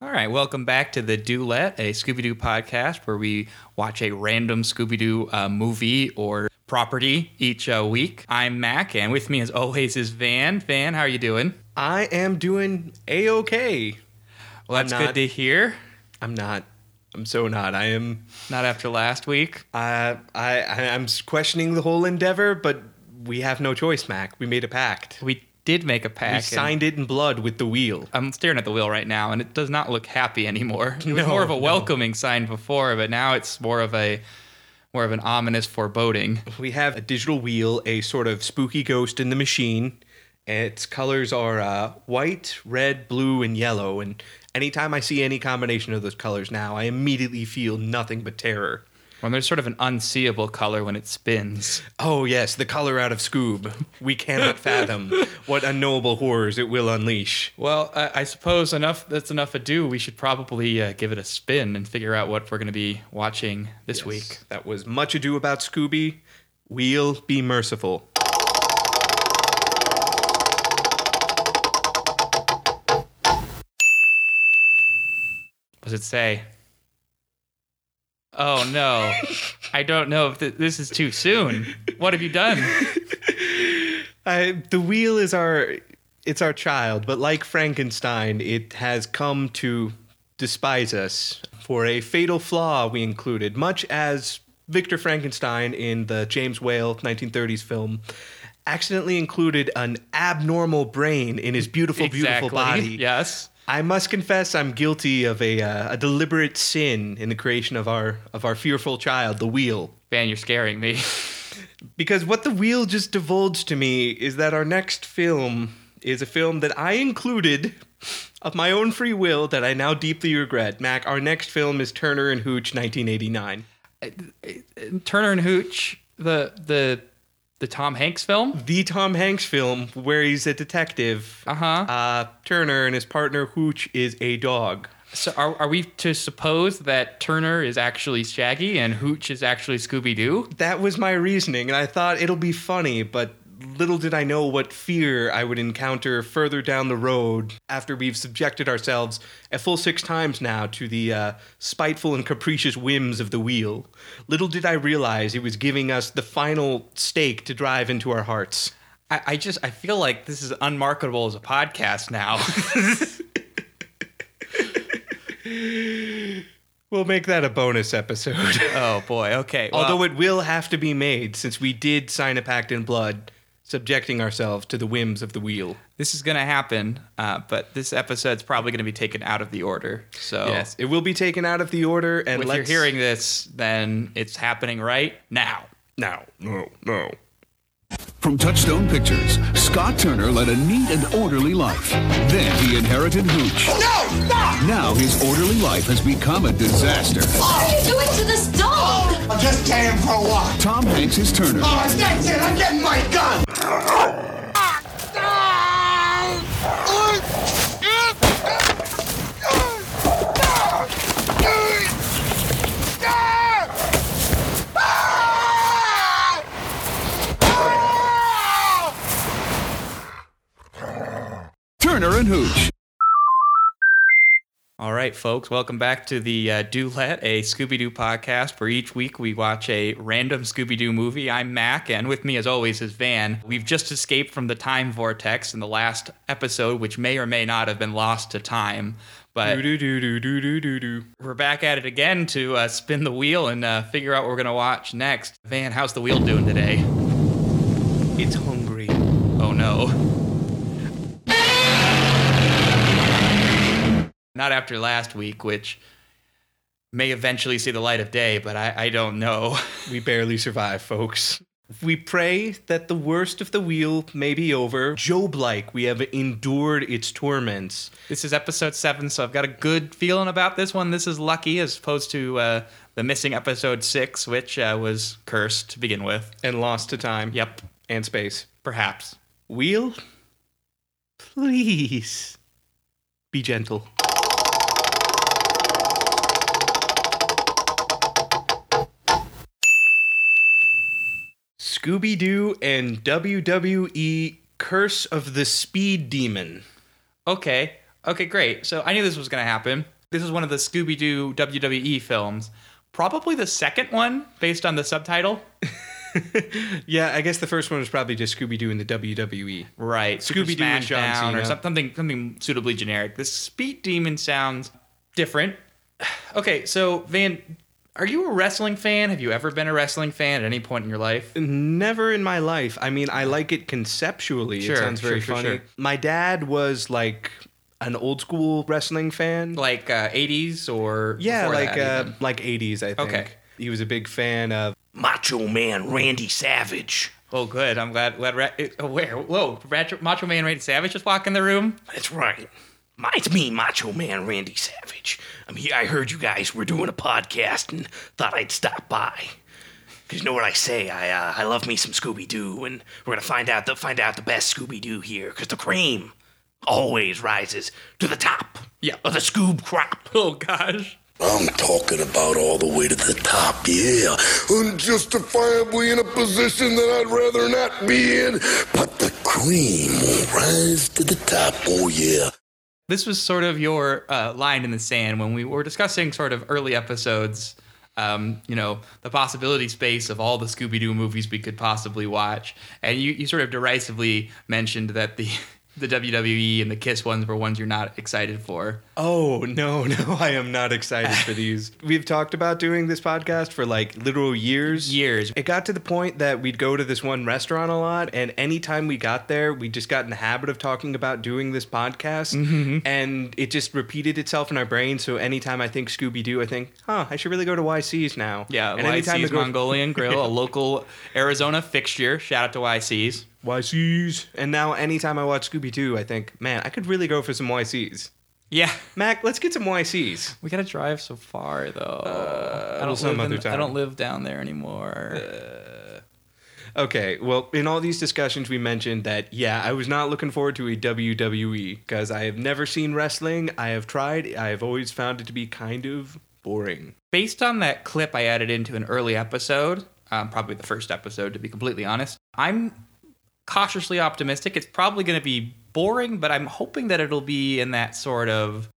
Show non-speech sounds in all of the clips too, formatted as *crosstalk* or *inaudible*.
All right, welcome back to the Doolette, a Scooby Doo podcast where we watch a random Scooby Doo uh, movie or property each uh, week. I'm Mac, and with me, as always, is Van. Van, how are you doing? I am doing a okay. Well, that's good to hear. I'm not. I'm so not. I am. Not after last week. Uh, I I- I'm questioning the whole endeavor, but we have no choice, Mac. We made a pact. We did make a pact. We signed it in blood with the wheel. I'm staring at the wheel right now, and it does not look happy anymore. *laughs* It was No, more of a no. welcoming sign before, but now it's more of a more of an ominous foreboding. We have a digital wheel, a sort of spooky ghost in the machine. Its colors are uh, white, red, blue, and yellow. And anytime I see any combination of those colors now, I immediately feel nothing but terror. Well, there's sort of an unseeable color when it spins. Oh, yes, the color out of Scoob. We cannot *laughs* fathom what unknowable horrors it will unleash. Well, I, I suppose enough. That's enough ado. We should probably uh, give it a spin and figure out what we're going to be watching this week. That was Much Ado About Scooby. We'll be merciful. What does it say? Oh no, I don't know if th- this is too soon. What have you done? *laughs* I, the wheel is our it's our child, but like Frankenstein, it has come to despise us for a fatal flaw we included, much as Victor Frankenstein in the James Whale 1930s film accidentally included an abnormal brain in his beautiful, beautiful body. Yes. I must confess, I'm guilty of a, uh, a deliberate sin in the creation of our of our fearful child, the wheel. Man, you're scaring me. *laughs* Because what the wheel just divulged to me is that our next film is a film that I included of my own free will that I now deeply regret. Mac, our next film is Turner and Hooch, 1989. Turner and Hooch, the the the Tom Hanks film. The Tom Hanks film where he's a detective. Uh-huh. Uh, Turner and his partner Hooch is a dog. So are, are we to suppose that Turner is actually Shaggy and Hooch is actually Scooby Doo? That was my reasoning, and I thought it'll be funny, but little did I know what fear I would encounter further down the road after we've subjected ourselves a full six times now to the uh, spiteful and capricious whims of the wheel. Little did I realize it was giving us the final stake to drive into our hearts. I, I just I feel like this is unmarketable as a podcast now. *laughs* We'll make that a bonus episode. oh boy. Okay. *laughs* well- Although it will have to be made since we did sign a pact in blood, subjecting ourselves to the whims of the wheel. this is gonna happen, uh, but this episode's probably gonna be taken out of the order. So Yes, it will be taken out of the order, and if you're hearing this, then it's happening right now. now. No, no. From Touchstone Pictures, Scott Turner led a neat and orderly life. Then he inherited Hooch. No! Stop! Now his orderly life has become a disaster. What are you doing to this dog? I'm just him for a walk. Tom Hanks is Turner. Oh, that's it. I'm getting my gun. Turner and Hooch. All right, folks, welcome back to the uh, Doolette, a Scooby Doo podcast where each week we watch a random Scooby Doo movie. I'm Mac, and with me, as always, is Van. We've just escaped from the time vortex in the last episode, which may or may not have been lost to time. But Do do do do do do do. we're back at it again to uh, spin the wheel and uh, figure out what we're going to watch next. Van, how's the wheel doing today? It's hungry. Oh no. Not after last week, which may eventually see the light of day, but I, I don't know. *laughs* We barely survive, folks. We pray that the worst of the wheel may be over. Job like we have endured its torments. This is episode seven, so I've got a good feeling about this one. This is lucky as opposed to uh, the missing episode six, which uh, was cursed to begin with. and lost to time. Yep, And space. perhaps. Wheel, please be gentle. Scooby Doo and WWE Curse of the Speed Demon. Okay. Okay, great. So I knew this was going to happen. This is one of the Scooby Doo WWE films. Probably the second one based on the subtitle. *laughs* Yeah, I guess the first one was probably just Scooby Doo in the. WWE. Right. Scooby-Doo and Smash John Down or Cena. some- something something suitably generic. The Speed Demon sounds different. *sighs* Okay, so Van, are you a wrestling fan? Have you ever been a wrestling fan at any point in your life? Never in my life. I mean, I like it conceptually. Sure, it sounds very sure, funny. sure. My dad was like an old school wrestling fan. Like uh, 80s or yeah, like uh, like 80s, I think. Okay. He was a big fan of Macho Man Randy Savage. Oh, good. I'm glad. glad Ra- uh, where? Whoa, Macho, Macho Man Randy Savage just walk in the room. That's right. My- It's me, Macho Man Randy Savage. I'm here. I heard you guys were doing a podcast and thought I'd stop by. Cause you know what I say? I uh, I love me some Scooby Doo, and we're gonna find out the find out the best Scooby Doo here. Cause the cream always rises to the top. Yeah. Of the Scoob crop. Oh gosh. I'm talking about all the way to the top, yeah. Unjustifiably in a position that I'd rather not be in, but the cream will rise to the top, oh yeah. This was sort of your uh, line in the sand when we were discussing sort of early episodes. Um, you know, the possibility space of all the Scooby Doo movies we could possibly watch, and you, you sort of derisively mentioned that the the WWE and the Kiss ones were ones you're not excited for. Oh, no, *laughs* no, I am not excited for *laughs* these. We've talked about doing this podcast for like literal years. Years. It got to the point that we'd go to this one restaurant a lot, and anytime we got there, we just got in the habit of talking about doing this podcast, Mm-hmm. and it just repeated itself in our brain. So anytime I think Scooby Doo, I think, huh, I should really go to YC's now. Yeah, and YC's go Mongolian Grill, a *laughs* local Arizona fixture. Shout out to YC's. YC's, and now anytime I watch Scooby Doo, I think, man, I could really go for some YC's. Yeah, Mac, let's get some YC's. we gotta drive so far though. I don't some live other in- I don't live down there anymore. Okay, well, in all these discussions, we mentioned that, yeah, I was not looking forward to a WWE because I have never seen wrestling. I have tried, I have always found it to be kind of boring. based on that clip I added into an early episode, um, probably the first episode to be completely honest, I'm cautiously optimistic. It's probably going to be boring, but I'm hoping that it'll be in that sort of.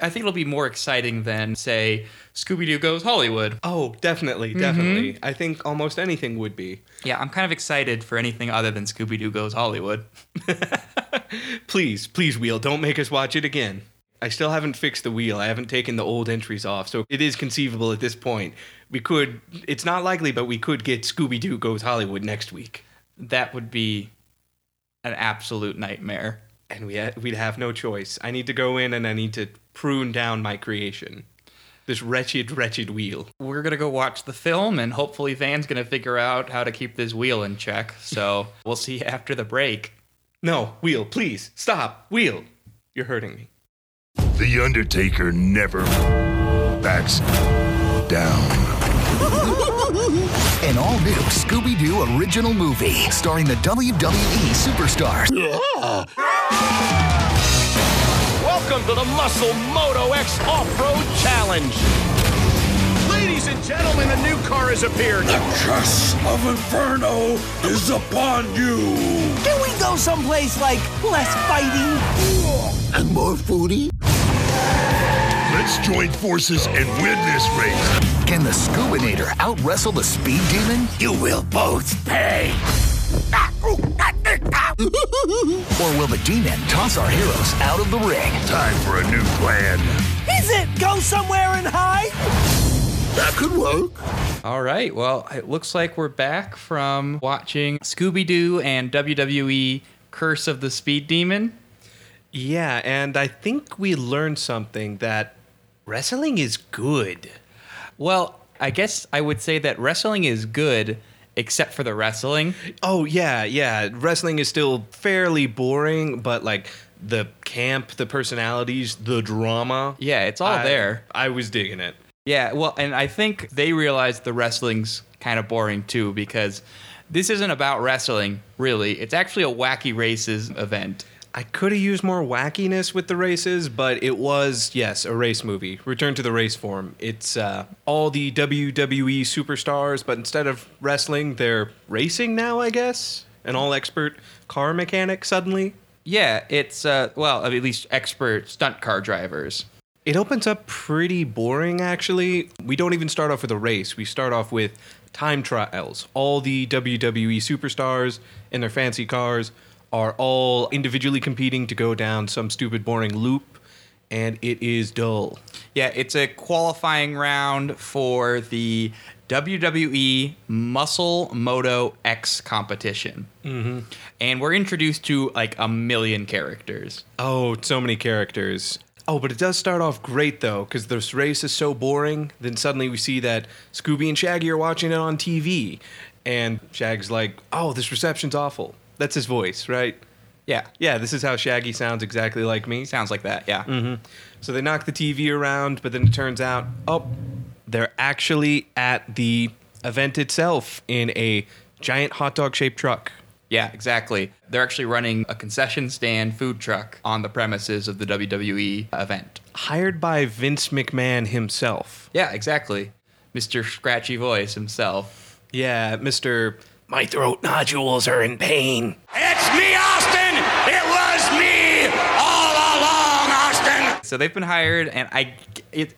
I think it'll be more exciting than, say, Scooby Doo Goes Hollywood. Oh, definitely, definitely. Mm-hmm. I think almost anything would be. Yeah, I'm kind of excited for anything other than Scooby Doo Goes Hollywood. *laughs* Please, please, Wheel, don't make us watch it again. I still haven't fixed the wheel. I haven't taken the old entries off, so it is conceivable at this point. We could, it's not likely, but we could get Scooby Doo Goes Hollywood next week. That would be an absolute nightmare. And we ha- we'd have no choice. I need to go in and I need to prune down my creation. This wretched, wretched wheel. We're going to go watch the film, and hopefully, Van's going to figure out how to keep this wheel in check. So *laughs* we'll see you after the break. No, wheel, please, stop. Wheel, you're hurting me. The Undertaker never backs down. An all new Scooby Doo original movie starring the WWE superstars Welcome to the Muscle Moto X Off-Road Challenge. Ladies and gentlemen, a new car has appeared. The curse of Inferno is upon you. Can we go someplace like less fighting? And more foodie? Let's join forces and win this race. Can the Scoobinator out wrestle the Speed Demon? You will both pay. *laughs* Or will the demon toss our heroes out of the ring? Time for a new plan. Is it go somewhere and hide? That could work. All right. Well, it looks like we're back from watching Scooby Doo and WWE Curse of the Speed Demon. Yeah, and I think we learned something that wrestling is good. Well, I guess I would say that wrestling is good, except for the wrestling. Oh, yeah, yeah. Wrestling is still fairly boring, but like the camp, the personalities, the drama. Yeah, it's all I- there. I was digging it. Yeah, well, and I think they realized the wrestling's kind of boring too because this isn't about wrestling, really. It's actually a wacky races event. I could have used more wackiness with the races, but it was, yes, a race movie. Return to the race form. It's uh, all the WWE superstars, but instead of wrestling, they're racing now, I guess? An all expert car mechanic suddenly? Yeah, it's uh, well, at least expert stunt car drivers. It opens up pretty boring, actually. We don't even start off with a race. We start off with time trials. All the WWE superstars in their fancy cars are all individually competing to go down some stupid, boring loop, and it is dull. Yeah, it's a qualifying round for the WWE Muscle Moto X competition. Mm-hmm. And we're introduced to like a million characters. Oh, so many characters. Oh, but it does start off great though, because this race is so boring. Then suddenly we see that Scooby and Shaggy are watching it on TV, and Shag's like, "Oh, this reception's awful." That's his voice, right? Yeah, Yeah, this is how Shaggy sounds exactly like me. sounds like that. Yeah. Mm-hmm. So they knock the TV around, but then it turns out, oh, they're actually at the event itself in a giant hot dog shaped truck. Yeah, exactly. They're actually running a concession stand food truck on the premises of the WWE event. Hired by Vince McMahon himself. Yeah, exactly. Mr. Scratchy Voice himself. Yeah, Mr. My throat nodules are in pain. It's me, Austin! It was me all along, Austin! So they've been hired, and I, it,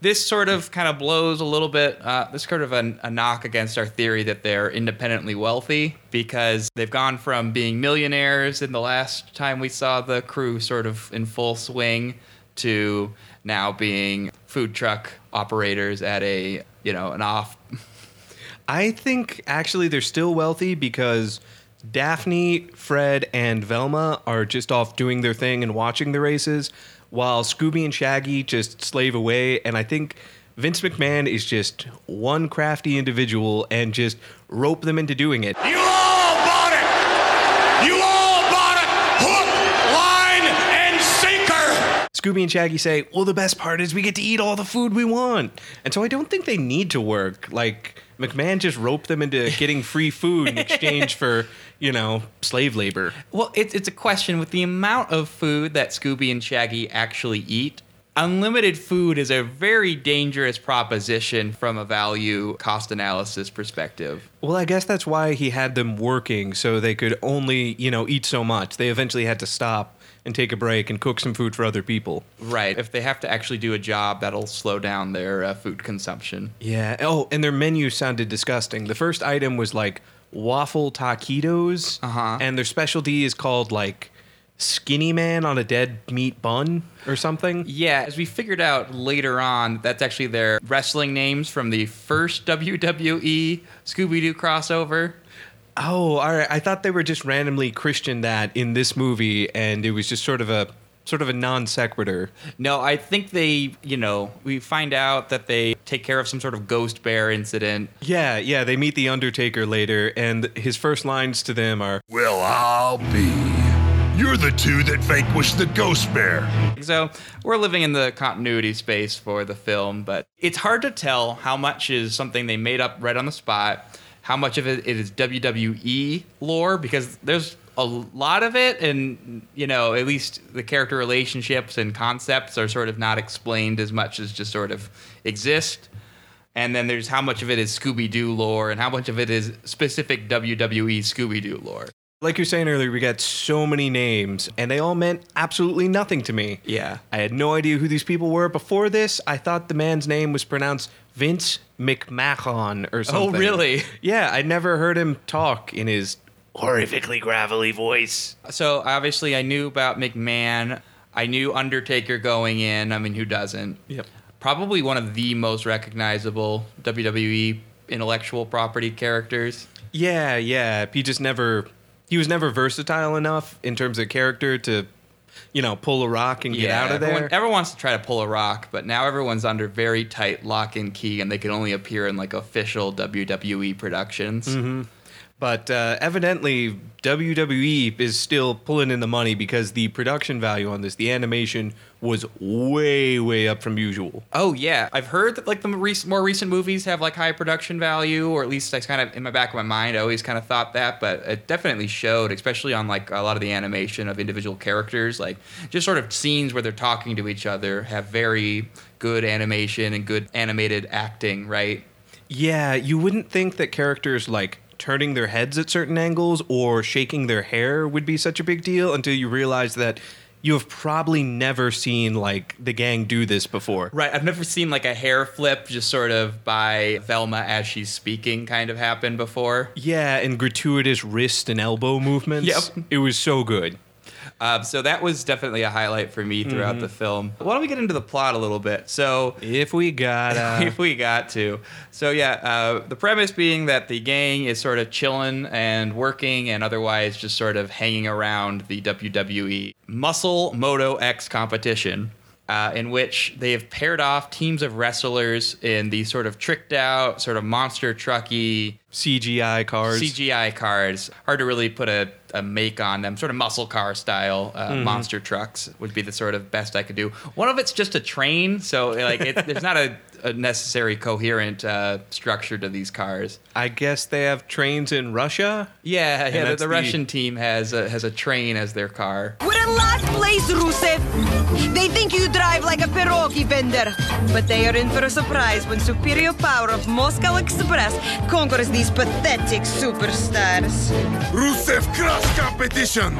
this sort of kind of blows a little bit. Uh, this sort of a, a knock against our theory that they're independently wealthy because they've gone from being millionaires in the last time we saw the crew sort of in full swing to now being food truck operators at a you know an off I think actually they're still wealthy because Daphne, Fred, and Velma are just off doing their thing and watching the races, while Scooby and Shaggy just slave away. And I think Vince McMahon is just one crafty individual and just rope them into doing it. You bought it! You all bought it! Hook, line, and sinker! Scooby and Shaggy say, Well, the best part is we get to eat all the food we want. And so I don't think they need to work. Like, McMahon just roped them into *laughs* getting free food in exchange for, you know, slave labor. Well, it's it's a question with the amount of food that Scooby and Shaggy actually eat. Unlimited food is a very dangerous proposition from a value cost analysis perspective. Well, I guess that's why he had them working so they could only, you know, eat so much. They eventually had to stop and take a break and cook some food for other people. Right. If they have to actually do a job, that'll slow down their uh, food consumption. Yeah. Oh, and their menu sounded disgusting. The first item was like waffle taquitos, Uh-huh. and their specialty is called like skinny man on a dead meat bun or something. Yeah, as we figured out later on, that's actually their wrestling names from the first *laughs* WWE Scooby Doo crossover. Oh, all right. I thought they were just randomly Christian that in this movie, and it was just sort of a sort of a non sequitur. No, I think they, you know, we find out that they take care of some sort of ghost bear incident. Yeah, yeah. They meet the Undertaker later, and his first lines to them are, Well, I'll be. You're the two that vanquished the ghost bear. So we're living in the continuity space for the film, but it's hard to tell how much is something they made up right on the spot, how much of it is WWE lore, because there's a lot of it, and you know, at least the character relationships and concepts are sort of not explained as much as just sort of exist. And then there's how much of it is Scooby Doo lore, and how much of it is specific WWE Scooby Doo lore. Like you were saying earlier, we got so many names, and they all meant absolutely nothing to me. Yeah. I had no idea who these people were. Before this, I thought the man's name was pronounced Vince McMahon or oh, something. Oh, really? Yeah, I'd never heard him talk in his. Horrifically gravelly voice. So obviously, I knew about McMahon. I knew Undertaker going in. I mean, who doesn't? Yep. Probably one of the most recognizable WWE intellectual property characters. Yeah, yeah. He just never. He was never versatile enough in terms of character to, you know, pull a rock and get out of there. Everyone, everyone wants to try to pull a rock, but now everyone's under very tight lock and key, and they can only appear in like official WWE productions. Mm-hmm. But uh, evidently, WWE is still pulling in the money because the production value on this, the animation, was way, way up from usual. Oh yeah, I've heard that like the more recent movies have like high production value, or at least I kind of in my back of my mind, I always kind of thought that, but it definitely showed, especially on like a lot of the animation of individual characters, like just sort of scenes where they're talking to each other have very good animation and good animated acting, right? Yeah, you wouldn't think that characters like turning their heads at certain angles or shaking their hair would be such a big deal until you realize that you have probably never seen like the gang do this before. Right. I've never seen like a hair flip just sort of by Velma as she's speaking kind of happen before. Yeah, and gratuitous wrist and elbow movements. Yep. It was so good. Um, so that was definitely a highlight for me throughout the film. Why don't we get into the plot a little bit? So If we got *laughs* if we got to. So yeah, uh, the premise being that the gang is sort of chilling and working, and otherwise just sort of hanging around the WWE Muscle Moto X competition. Uh, in which they have paired off teams of wrestlers in these sort of tricked out, sort of monster trucky CGI cars. CGI cars. Hard to really put a, a make on them. Sort of muscle car style uh, monster trucks would be the sort of best I could do. One of it's just a train, so like it, there's not a, a necessary coherent uh, structure to these cars. I guess they have trains in Russia. Yeah, yeah. The, the the- Russian team has a, has a train as their car. We're in last place, Rusev. They think you drive like a pierogi vendor, but they are in for a surprise when superior power of Moscow Express conquers these pathetic superstars. Rusev Cross Competition!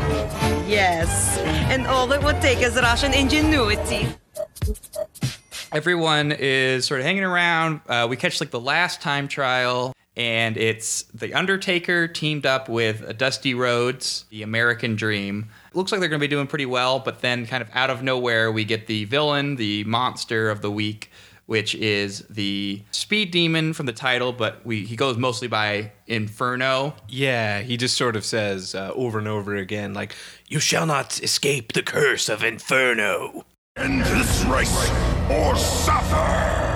Yes, and all it would take is Russian ingenuity. Everyone is sort of hanging around. Uh, we catch like the last time trial, and it's the Undertaker teamed up with Dusty Rhodes, the American Dream. Looks like they're going to be doing pretty well, but then kind of out of nowhere, we get the villain, the monster of the week, which is the Speed Demon from the title, but we he goes mostly by Inferno. Yeah, he just sort of says uh, over and over again, like, You shall not escape the curse of Inferno. End this race or suffer!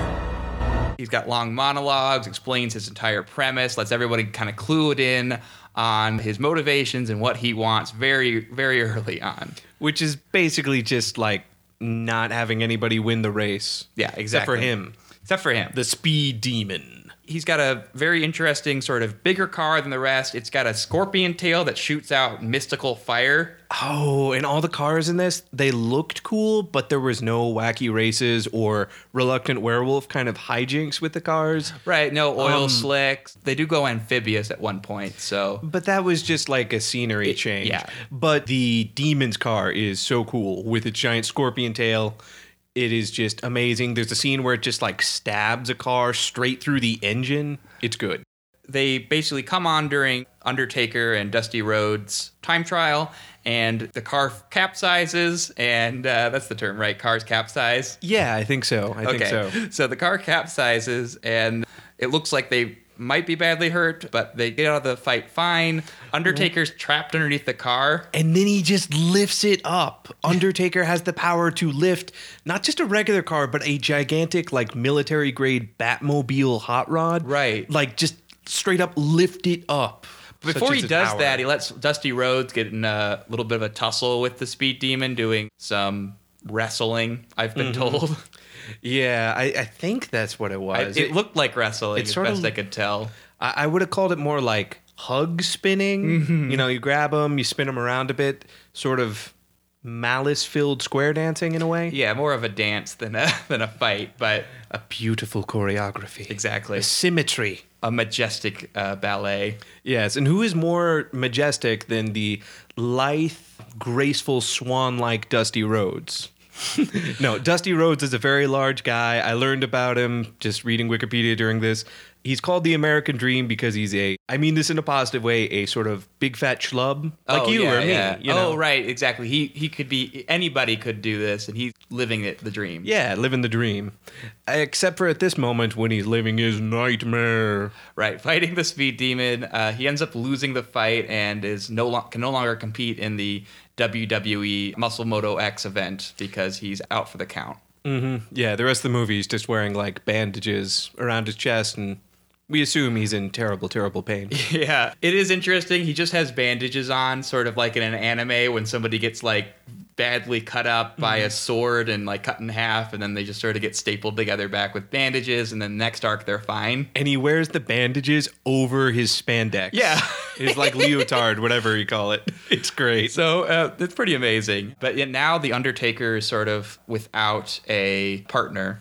He's got long monologues, explains his entire premise, lets everybody kind of clue it in on his motivations and what he wants very, very *laughs* early on. which is basically just like not having anybody win the race. Yeah, Except for him, Except for him. the speed demon. He's got a very interesting, sort of bigger car than the rest. It's got a scorpion tail that shoots out mystical fire. Oh, and all the cars in this, they looked cool, but there was no wacky races or reluctant werewolf kind of hijinks with the cars. Right, no oil Um, slicks. They do go amphibious at one point, so. But that was just like a scenery change. yeah. But the demon's car is so cool with its giant scorpion tail. It is just amazing. There's a scene where it just like stabs a car straight through the engine. It's good. they basically come on during Undertaker and Dusty Rhodes time trial, and the car capsizes, and uh, that's the term, right? Cars capsize. Yeah, I think so. I think so. so the car capsizes, and it looks like they might be badly hurt, but they get out of the fight fine. Undertaker's trapped underneath the car. And then he just lifts it up. Undertaker has the power to lift not just a regular car, but a gigantic, like military grade Batmobile hot rod. Right. Like just straight up lift it up. Before he does that, he lets Dusty Rhodes get in a little bit of a tussle with the Speed Demon, doing some wrestling. I've been Mm-hmm. told. *laughs* Yeah, I, I think that's what it I- was. it, looked like wrestling, it's as sort best of- I could tell. I, I would have called it more like hug spinning. Mm-hmm. You know, you grab them, you spin them around a bit, sort of malice filled square dancing in a way. Yeah, more of a dance than a *laughs* than a fight, but A beautiful choreography. exactly A symmetry. a majestic uh, ballet. Yes, and who is more majestic than the lithe, graceful swan like Dusty Rhodes? *laughs* no, Dusty Rhodes is a very large guy. I learned about him just reading Wikipedia during this. He's called the American Dream because he's a, I mean this in a positive way, a sort of big fat schlub like oh, you yeah, or me. yeah. You know? Oh, right, exactly. He he could be anybody could do this, and he's living it the dream. Yeah, living the dream. Except for at this moment when he's living his nightmare. Right, fighting the speed demon. Uh, he ends up losing the fight and is no lo- can no longer compete in the WWE Muscle Moto X event because he's out for the count. Yeah, the rest of the movie he's just wearing like bandages around his chest and we assume he's in terrible, terrible pain. *laughs* Yeah, it is interesting. He just has bandages on, sort of like in an anime when somebody gets like badly cut up by Mm-hmm. a sword and like cut in half, and then they just sort of get stapled together back with bandages, and then next arc they're fine. and he wears the bandages over his spandex. Yeah. his like leotard, whatever you call it. *laughs* It's great. So uh, it's pretty amazing. But yet now the Undertaker is sort of without a partner.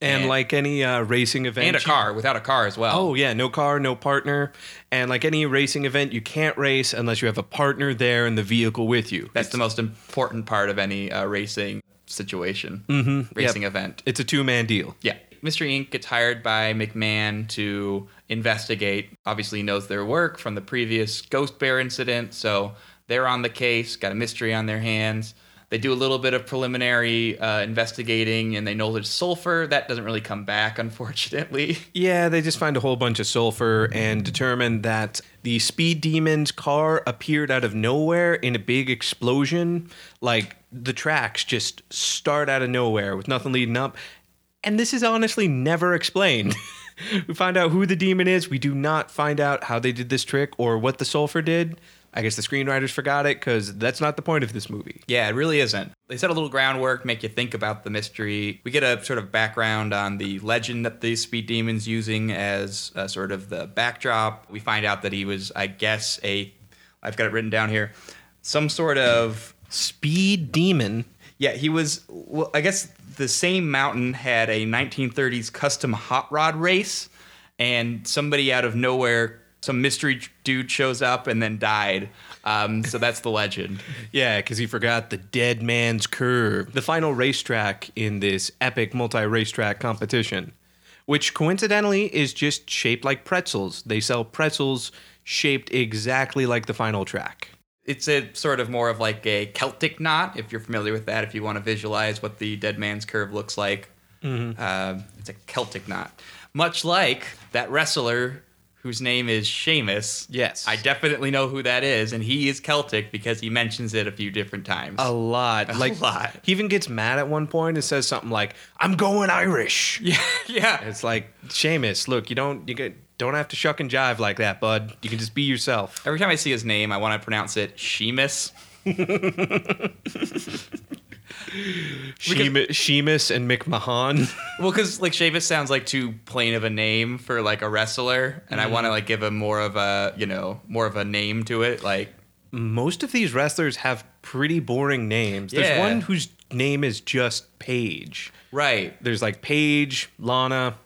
And, And- like any uh, racing event, and a car without a car as well. Oh yeah, no car, no partner, and like any racing event, you can't race unless you have a partner there in the vehicle with you. that's the most important part of any uh, racing situation, Mhm, racing yep. event. It's a two man deal. Yeah. Mystery Inc. gets hired by McMahon to investigate. Obviously, he knows their work from the previous Ghost Bear incident, so they're on the case, got a mystery on their hands. They do a little bit of preliminary uh, investigating and they know there's sulfur. That doesn't really come back, *laughs* unfortunately. Yeah, they just find a whole bunch of sulfur and determine that the Speed Demon's car appeared out of nowhere in a big explosion. Like the tracks just start out of nowhere with nothing leading up. And this is honestly never explained. *laughs* we find out who the demon is. We do not find out how they did this trick or what the sulfur did. I guess the screenwriters forgot it because that's not the point of this movie. Yeah, it really isn't. They set a little groundwork, make you think about the mystery. We get a sort of background on the legend that the Speed Demon's using as uh, sort of the backdrop. We find out that he was, I guess, a, I've got it written down here, some sort of Speed Demon. Yeah, he was. Well, I guess the same mountain had a 1930s custom hot rod race, and somebody out of nowhere, some mystery dude shows up and then died. Um, so that's the legend. *laughs* Yeah, because he forgot the dead man's curve, the final racetrack in this epic multi racetrack competition, which coincidentally is just shaped like pretzels. They sell pretzels shaped exactly like the final track. It's a sort of more of like a Celtic knot, if you're familiar with that. If you want to visualize what the dead man's curve looks like, Mhm. Um, it's a Celtic knot, much like that wrestler whose name is Sheamus. Yes, I definitely know who that is, and he is Celtic because he mentions it a few different times. A lot. A like, lot. He even gets mad at one point and says something like, I'm going Irish. *laughs* Yeah, yeah. It's like, Sheamus, look, you don't you get, don't have to shuck and jive like that, bud. You can just be yourself. Every time I see his name, I want to pronounce it Sheamus. *laughs* Sheamus, Sheamus and McMahon. *laughs* Well, because like Sheamus sounds like too plain of a name for like a wrestler, and I Mhm. want to like give him more of a you know more of a name to it. Like Most of these wrestlers have pretty boring names. There's Yeah. one whose name is just Paige. Right. There's like Paige, Lana.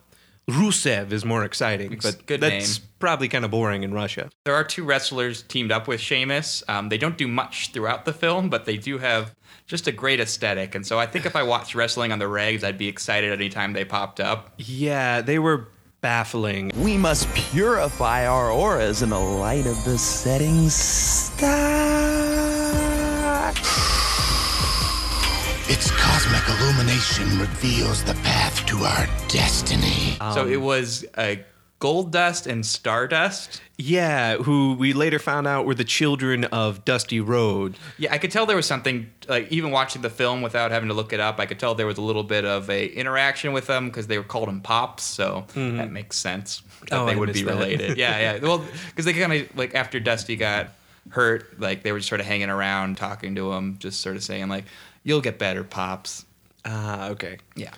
Rusev is more exciting, but good that's name. Probably kind of boring in Russia. there are two wrestlers teamed up with Sheamus. Um, they don't do much throughout the film, but they do have just a great aesthetic. And so I think if I watched wrestling on the regs, I'd be excited anytime they popped up. Yeah, they were baffling. We must purify our auras in the light of the setting star. Its cosmic illumination reveals the path to our destiny. so it was uh, Goldust and Stardust. Yeah, who we later found out were the children of Dusty Road. Yeah, I could tell there was something like even watching the film without having to look it up. I could tell there was a little bit of a interaction with them because they were called them pops, so Mhm. that makes sense *laughs* that Oh, they I would be that. related. *laughs* yeah, yeah. Well, because they kind of like after Dusty got hurt, like they were just sort of hanging around talking to him, just sort of saying like, "You'll get better, pops." Ah, okay. Yeah.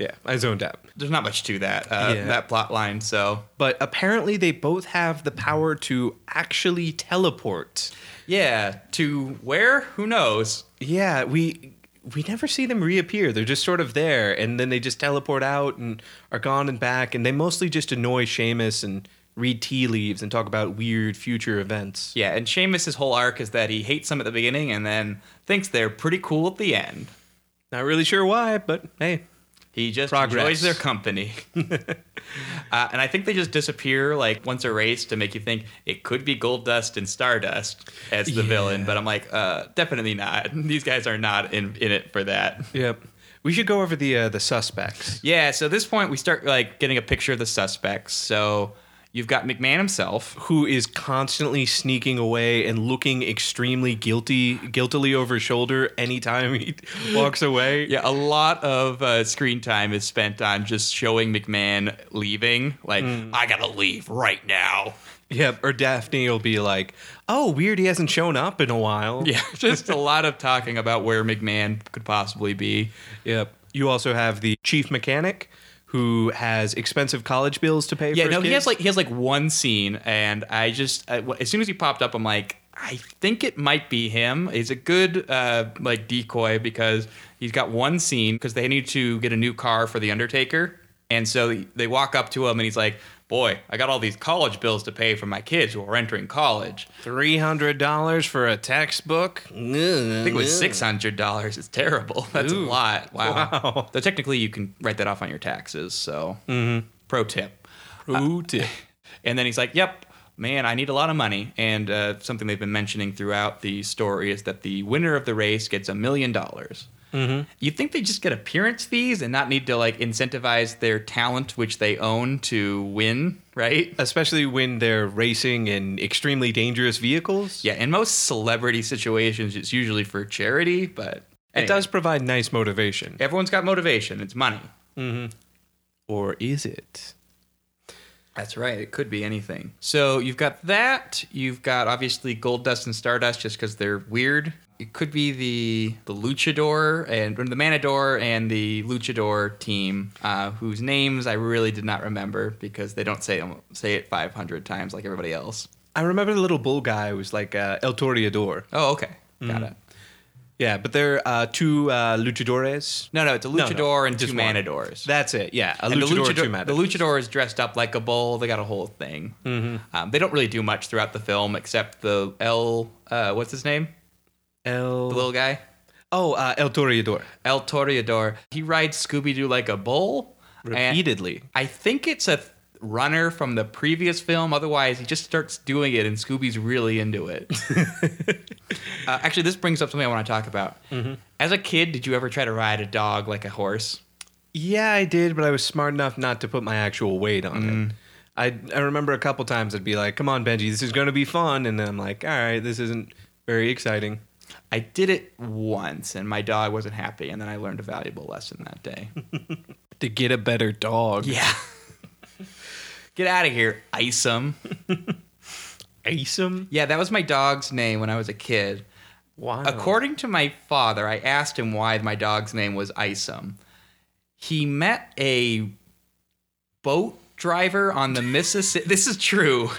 Yeah, I zoned out. There's not much to that uh, Yeah. that plot line, so But apparently they both have the power to actually teleport. yeah. To where? Who knows? Yeah, we we never see them reappear. They're just sort of there and then they just teleport out and are gone and back and they mostly just annoy Sheamus and read tea leaves and talk about weird future events. Yeah, and Sheamus's whole arc is that he hates them at the beginning and then thinks they're pretty cool at the end. Not really sure why, but hey, He just Progress. enjoys their company. *laughs* uh, and I think they just disappear like once erased to make you think it could be Goldust and Stardust as the villain. But I'm like, uh, definitely not. *laughs* These guys are not in, in it for that. Yep. We should go over the uh, the suspects. Yeah, so at this point we start like getting a picture of the suspects. So you've got McMahon himself. who is constantly sneaking away and looking extremely guilty, guiltily over his shoulder anytime he *laughs* walks away. Yeah, a lot of uh, screen time is spent on just showing McMahon leaving. Like, I gotta leave right now. Yep. Or Daphne will be like, "Oh, weird, he hasn't shown up in a while." *laughs* Yeah, just a lot of talking about where McMahon could possibly be. Yep. You also have the chief mechanic who has expensive college bills to pay for? Yeah, for. no, he has like he has like one scene, and I just I, as soon as he popped up, I'm like, I think it might be him. He's a good uh, like decoy because he's got one scene because they need to get a new car for the Undertaker. And so they walk up to him and he's like, Boy, I got all these college bills to pay for my kids who are entering college. Three hundred dollars for a textbook. I think it was six hundred dollars. It's terrible. *laughs* That's Ooh. a lot. Wow. Wow. Though technically, you can write that off on your taxes. So, pro tip. Pro tip. *laughs* And then he's like, "Yep, man, I need a lot of money." And uh, something they've been mentioning throughout the story is that the winner of the race gets a million dollars. Mm-hmm. You think they just get appearance fees and not need to like incentivize their talent, which they own, to win, right? Especially when they're racing in extremely dangerous vehicles. Yeah, in most celebrity situations, it's usually for charity, but It does provide nice motivation. Everyone's got motivation. It's money. Mm-hmm. Or is it? That's right. It could be anything. So you've got that. You've got obviously Goldust and Stardust, just because they're weird. It could be the the Luchador and the Matador and the Luchador team, uh, whose names I really did not remember because they don't say say it 500 times like everybody else. I remember the little bull guy was like uh, El Toreador. Oh, okay, got Mhm. it. Yeah, but they're uh, two uh, luchadores. No, no, it's a No, no, Luchador and two just one. Matadors. That's it. Yeah, a And the luchador, luchador, two the luchador is dressed up like a bull. They got a whole thing. Mhm. Um, they don't really do much throughout the film except the El. Uh, what's his name? El. The little guy. Oh, uh, El Toreador. El Toreador. He rides Scooby Doo like a bull Repeatedly. I think it's a th- runner from the previous film. Otherwise, he just starts doing it, and Scooby's really into it. *laughs* uh, actually, this brings up something I want to talk about. Mhm. As a kid, did you ever try to ride a dog like a horse? Yeah, I did, but I was smart enough not to put my actual weight on Mm. it. I I remember a couple times I'd be like, "Come on, Benji, this is going to be fun," and then I'm like, "All right, this isn't very exciting." I did it once, and my dog wasn't happy, and then I learned a valuable lesson that day. *laughs* to get a better dog. Yeah. *laughs* Get out of here, Isom. Isom? Yeah, that was my dog's name when I was a kid. Wow. According to my father, I asked him why my dog's name was Isom. He met a boat driver on the Mississippi. This is true.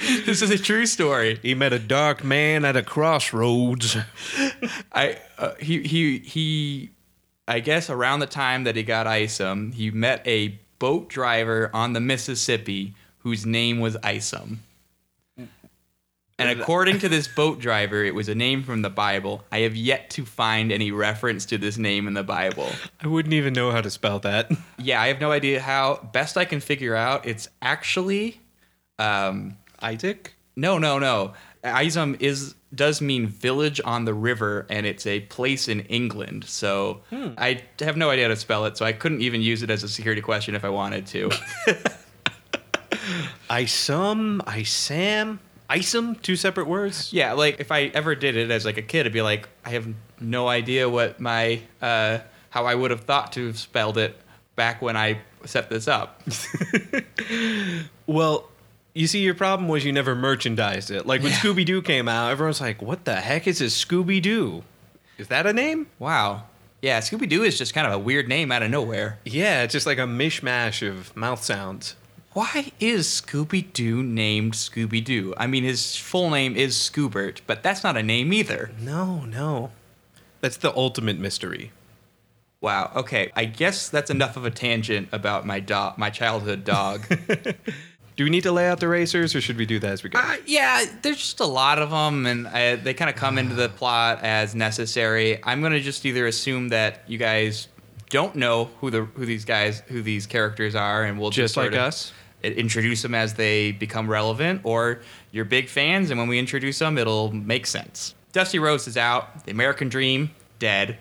*laughs* this is a true story. He met a dark man at a crossroads. *laughs* I uh, he he he I guess around the time that he got Isom, he met a boat driver on the Mississippi whose name was Isom. And according to this boat driver, it was a name from the Bible. I have yet to find any reference to this name in the Bible. I wouldn't even know how to spell that. *laughs* Yeah, I have no idea how. Best I can figure out, it's actually um, Isaac? No, no, no. Isom is does mean village on the river, and it's a place in England. So Hmm. I have no idea how to spell it, so I couldn't even use it as a security question if I wanted to. *laughs* Isum, Isam, Isom, two separate words. yeah, like if I ever did it as like a kid, I'd be like, I have no idea what my uh, how I would have thought to have spelled it back when I set this up. *laughs* Well, you see, your problem was you never merchandised it. Like when Scooby Doo came out, everyone's like, "What the heck is a Scooby Doo? Is that a name?" Wow. Yeah, Scooby Doo is just kind of a weird name out of nowhere. Yeah, it's just like a mishmash of mouth sounds. Why is Scooby Doo named Scooby Doo? I mean, his full name is Scoobert, but that's not a name either. No, no, that's the ultimate mystery. Wow. Okay, I guess that's enough of a tangent about my dog, my childhood dog. *laughs* Do we need to lay out the racers, or should we do that as we go? uh, yeah, there's just a lot of them, and I, they kind of come into the plot as necessary. I'm gonna just either assume that you guys don't know who the who these guys who these characters are, and we'll just, Just like us? introduce them as they become relevant, or you're big fans, and when we introduce them, it'll make sense. Dusty Rhodes is out. The American Dream dead.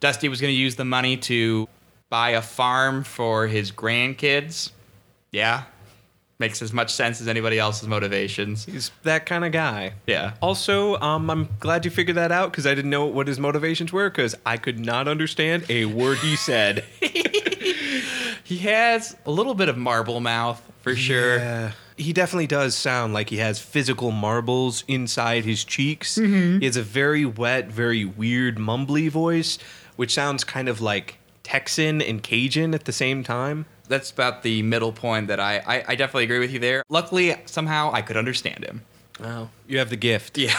Dusty was going to use the money to buy a farm for his grandkids. Yeah, makes as much sense as anybody else's motivations. He's that kind of guy. Yeah. Also, um, I'm glad you figured that out because I didn't know what his motivations were because I could not understand a word he said. *laughs* He has a little bit of marble mouth for sure. Yeah. He definitely does sound like he has physical marbles inside his cheeks. Mm-hmm. He has a very wet, very weird, mumbly voice, which sounds kind of like Texan and Cajun at the same time. That's about the middle point that I, I, I definitely agree with you there. Luckily, somehow I could understand him. Oh. You have the gift. Yeah.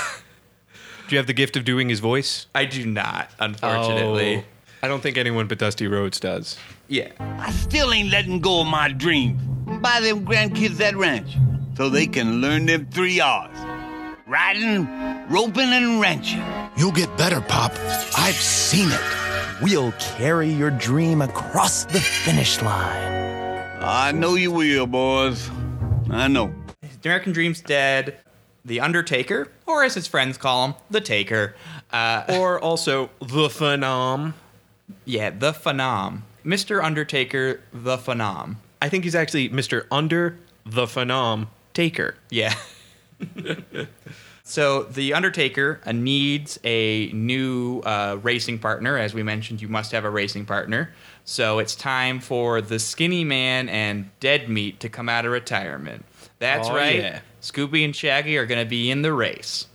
Do you have the gift of doing his voice? I do not, unfortunately. Oh. I don't think anyone but Dusty Rhodes does. Yeah. I still ain't letting go of my dream. Buy them grandkids that ranch so they can learn them three R's. Riding, roping, and wrenching. You'll get better, Pop. I've seen it. We'll carry your dream across the finish line. I know you will, boys. I know. The American Dream's dead. The Undertaker, or as his friends call him, the Taker. Uh, Or also the Phenom. yeah, the Phenom. Mr. Undertaker, the Phenom. I think he's actually Mr. Under the Phenom Taker. Yeah. *laughs* so the Undertaker uh, needs a new uh, racing partner. As we mentioned, you must have a racing partner. So it's time for the Skinny Man and Dead Meat to come out of retirement. That's Oh, right. yeah. Scooby and Shaggy are going to be in the race.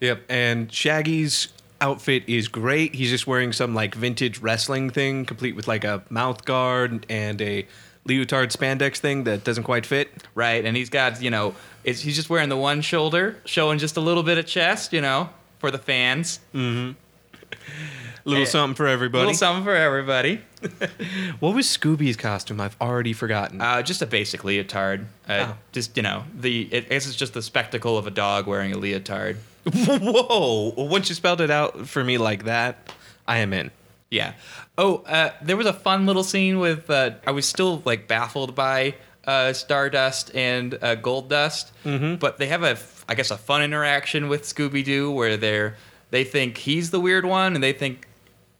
Yep, and Shaggy's outfit is great. He's just wearing some like vintage wrestling thing, complete with like a mouth guard and a leotard spandex thing that doesn't quite fit. Right, and he's got you know, it's, he's just wearing the one shoulder, showing just a little bit of chest, you know, for the fans. A little Eh, something for everybody. little something for everybody. *laughs* what was Scooby's costume? I've already forgotten. Uh, just a basic leotard. Uh, Oh. Just you know, the it, it's just the spectacle of a dog wearing a leotard. *laughs* Whoa! Once you spelled it out for me like that, I am in. Yeah. Oh, uh, there was a fun little scene with. Uh, I was still like baffled by uh, Stardust and uh, Goldust, mm-hmm. but they have a, I guess, a fun interaction with Scooby Doo where they're they think he's the weird one and they think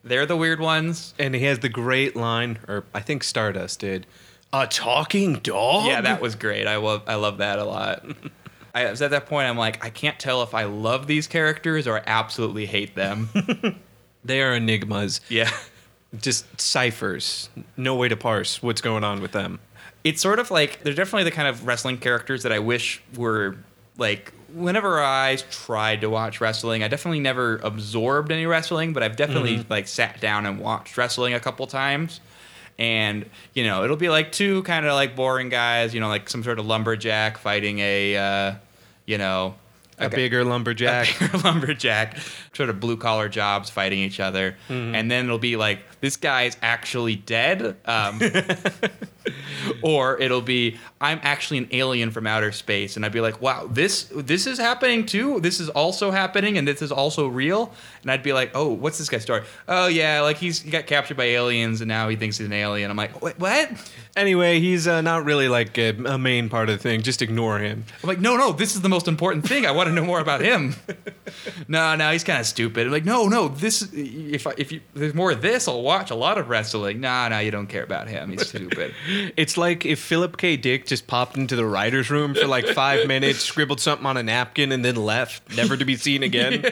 they're the weird ones. And he has the great line, or I think Stardust did. A talking dog? Yeah, that was great. I love I love that a lot. *laughs* I was at that point. I'm like, I can't tell if I love these characters or I absolutely hate them. *laughs* They are enigmas. yeah. Just ciphers. No way to parse what's going on with them. it's sort of like they're definitely the kind of wrestling characters that I wish were like whenever I tried to watch wrestling, I definitely never absorbed any wrestling, but I've definitely like sat down and watched wrestling a couple times. And you know, it'll be like two kind of like boring guys, you know, like some sort of lumberjack fighting a, uh, you know, A bigger lumberjack. *laughs* bigger lumberjack, sort of blue collar jobs fighting each other, and then it'll be like this guy's actually dead, um, *laughs* or it'll be I'm actually an alien from outer space, and I'd be like, wow, this this is happening too. This is also happening, and this is also real. And I'd be like, oh, what's this guy's story? Oh yeah, like he's he got captured by aliens, and now he thinks he's an alien. I'm like, what? Anyway, he's uh, not really like a, a main part of the thing. Just ignore him. I'm like, no, no, this is the most important thing. I want to know more about him. *laughs* no, no, he's kind of stupid. I'm like, no, no, this if I, if you there's more of this, I'll watch a lot of wrestling. Nah, nah, you don't care about him. He's *laughs* stupid. It's like if Philip K. Dick just popped into the writer's room for like five *laughs* minutes, scribbled something on a napkin, and then left, never to be seen again.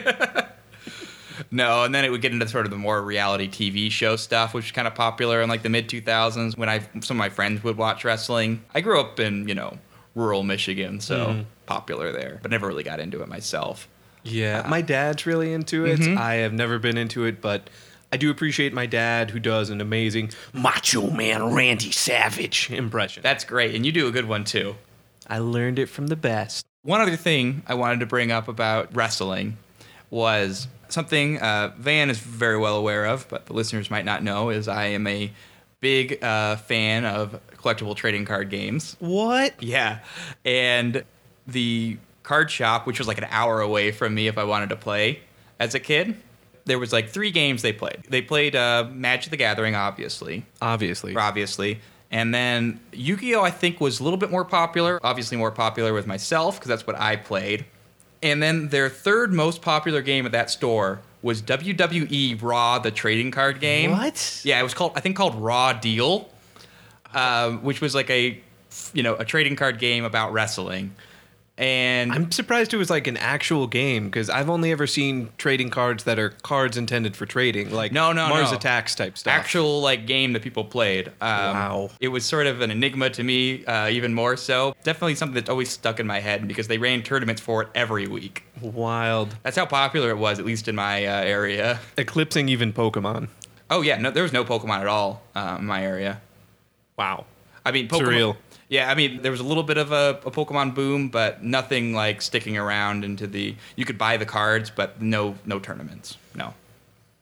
no, and then it would get into sort of the more reality TV show stuff, which was kind of popular in like the mid 2000s when I some of my friends would watch wrestling. I grew up in you know rural Michigan, so hmm. popular there, but never really got into it myself. Yeah, uh, my dad's really into it. Mm-hmm. I have never been into it, but I do appreciate my dad, who does an amazing Macho Man Randy Savage. impression. That's great, and you do a good one too. I learned it from the best. One other thing I wanted to bring up about wrestling was something uh, Van is very well aware of, but the listeners might not know, is I am a big uh, fan of collectible trading card games. What? Yeah. And the card shop, which was like an hour away from me if I wanted to play as a kid, there was like three games they played. They played uh, Magic the Gathering, obviously Obviously. obviously. And then Yu-Gi-Oh, I think, was a little bit more popular. Obviously, more popular with myself because that's what I played. And then their third most popular game at that store was WWE Raw, the trading card game. What? Yeah, it was called I think called Raw Deal, um, which was like a you know a trading card game about wrestling. And I'm surprised it was like an actual game because I've only ever seen trading cards that are cards intended for trading, like No, no, Mars no. Attacks type stuff. actual like game that people played. Um, Wow. It was sort of an enigma to me, uh, even more so. Definitely something that's always stuck in my head because they ran tournaments for it every week. wild, That's how popular it was, at least in my uh, area. eclipsing even Pokemon. Oh yeah, no, there was no Pokemon at all uh, in my area. Wow. I mean, Pokemon. Surreal. Yeah, I mean, there was a little bit of a, a Pokemon boom, but nothing like sticking around into the. You could buy the cards, but no, no tournaments. No,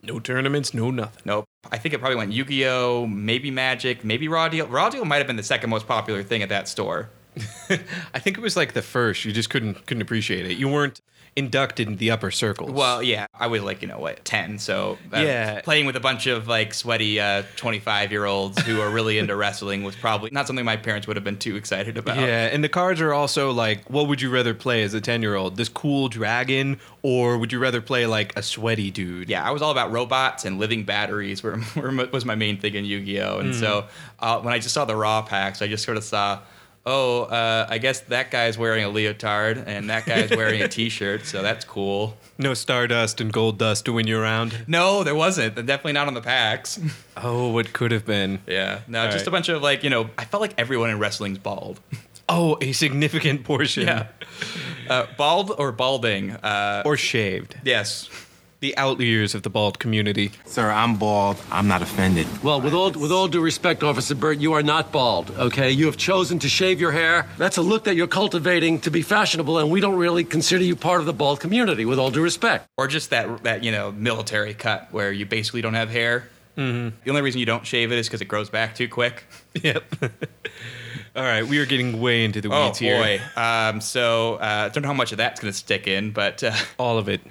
No tournaments, no nothing. nope. I think it probably went Yu-Gi-Oh, maybe Magic, maybe Raw Deal. Raw Deal might have been the second most popular thing at that store. *laughs* I think it was like the first. You just couldn't couldn't appreciate it. You weren't inducted in the upper circles. Well, yeah, I was like, you know, what, 10. So uh, Yeah. playing with a bunch of like sweaty 25 year olds who are really into *laughs* wrestling was probably not something my parents would have been too excited about. Yeah, and the cards are also like, what would you rather play as a 10 year old? This cool dragon, or would you rather play like a sweaty dude? Yeah, I was all about robots and living batteries were, *laughs* were was my main thing in Yu-Gi-Oh. And Mm. so uh, when I just saw the raw packs, I just sort of saw, oh, uh, I guess that guy's wearing a leotard and that guy's wearing a *laughs* T-shirt, so that's cool. No stardust and Goldust to win you around. No, there wasn't. Definitely not on the packs. *laughs* Oh, what could have been? Yeah, no, All just right. a bunch of like you know. I felt like everyone in wrestling's bald. *laughs* Oh, a significant portion. Yeah, uh, bald or balding uh, Or shaved. yes. The outliers of the bald community. Sir, I'm bald. I'm not offended. Well, with all with all due respect, Officer Burt, you are not bald. Okay, you have chosen to shave your hair. That's a look that you're cultivating to be fashionable, and we don't really consider you part of the bald community. With all due respect. Or just that that you know military cut where you basically don't have hair. Mm-hmm. The only reason you don't shave it is because it grows back too quick. *laughs* Yep. *laughs* All right, we are getting way into the Oh weeds here. boy. Um, so uh, don't know how much of that's going to stick in, but uh, All of it.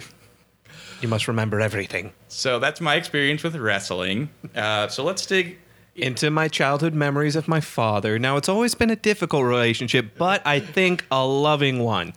You must remember everything. so that's my experience with wrestling. Uh, so let's dig Into my childhood memories of my father. Now, it's always been a difficult relationship, but I think a loving one.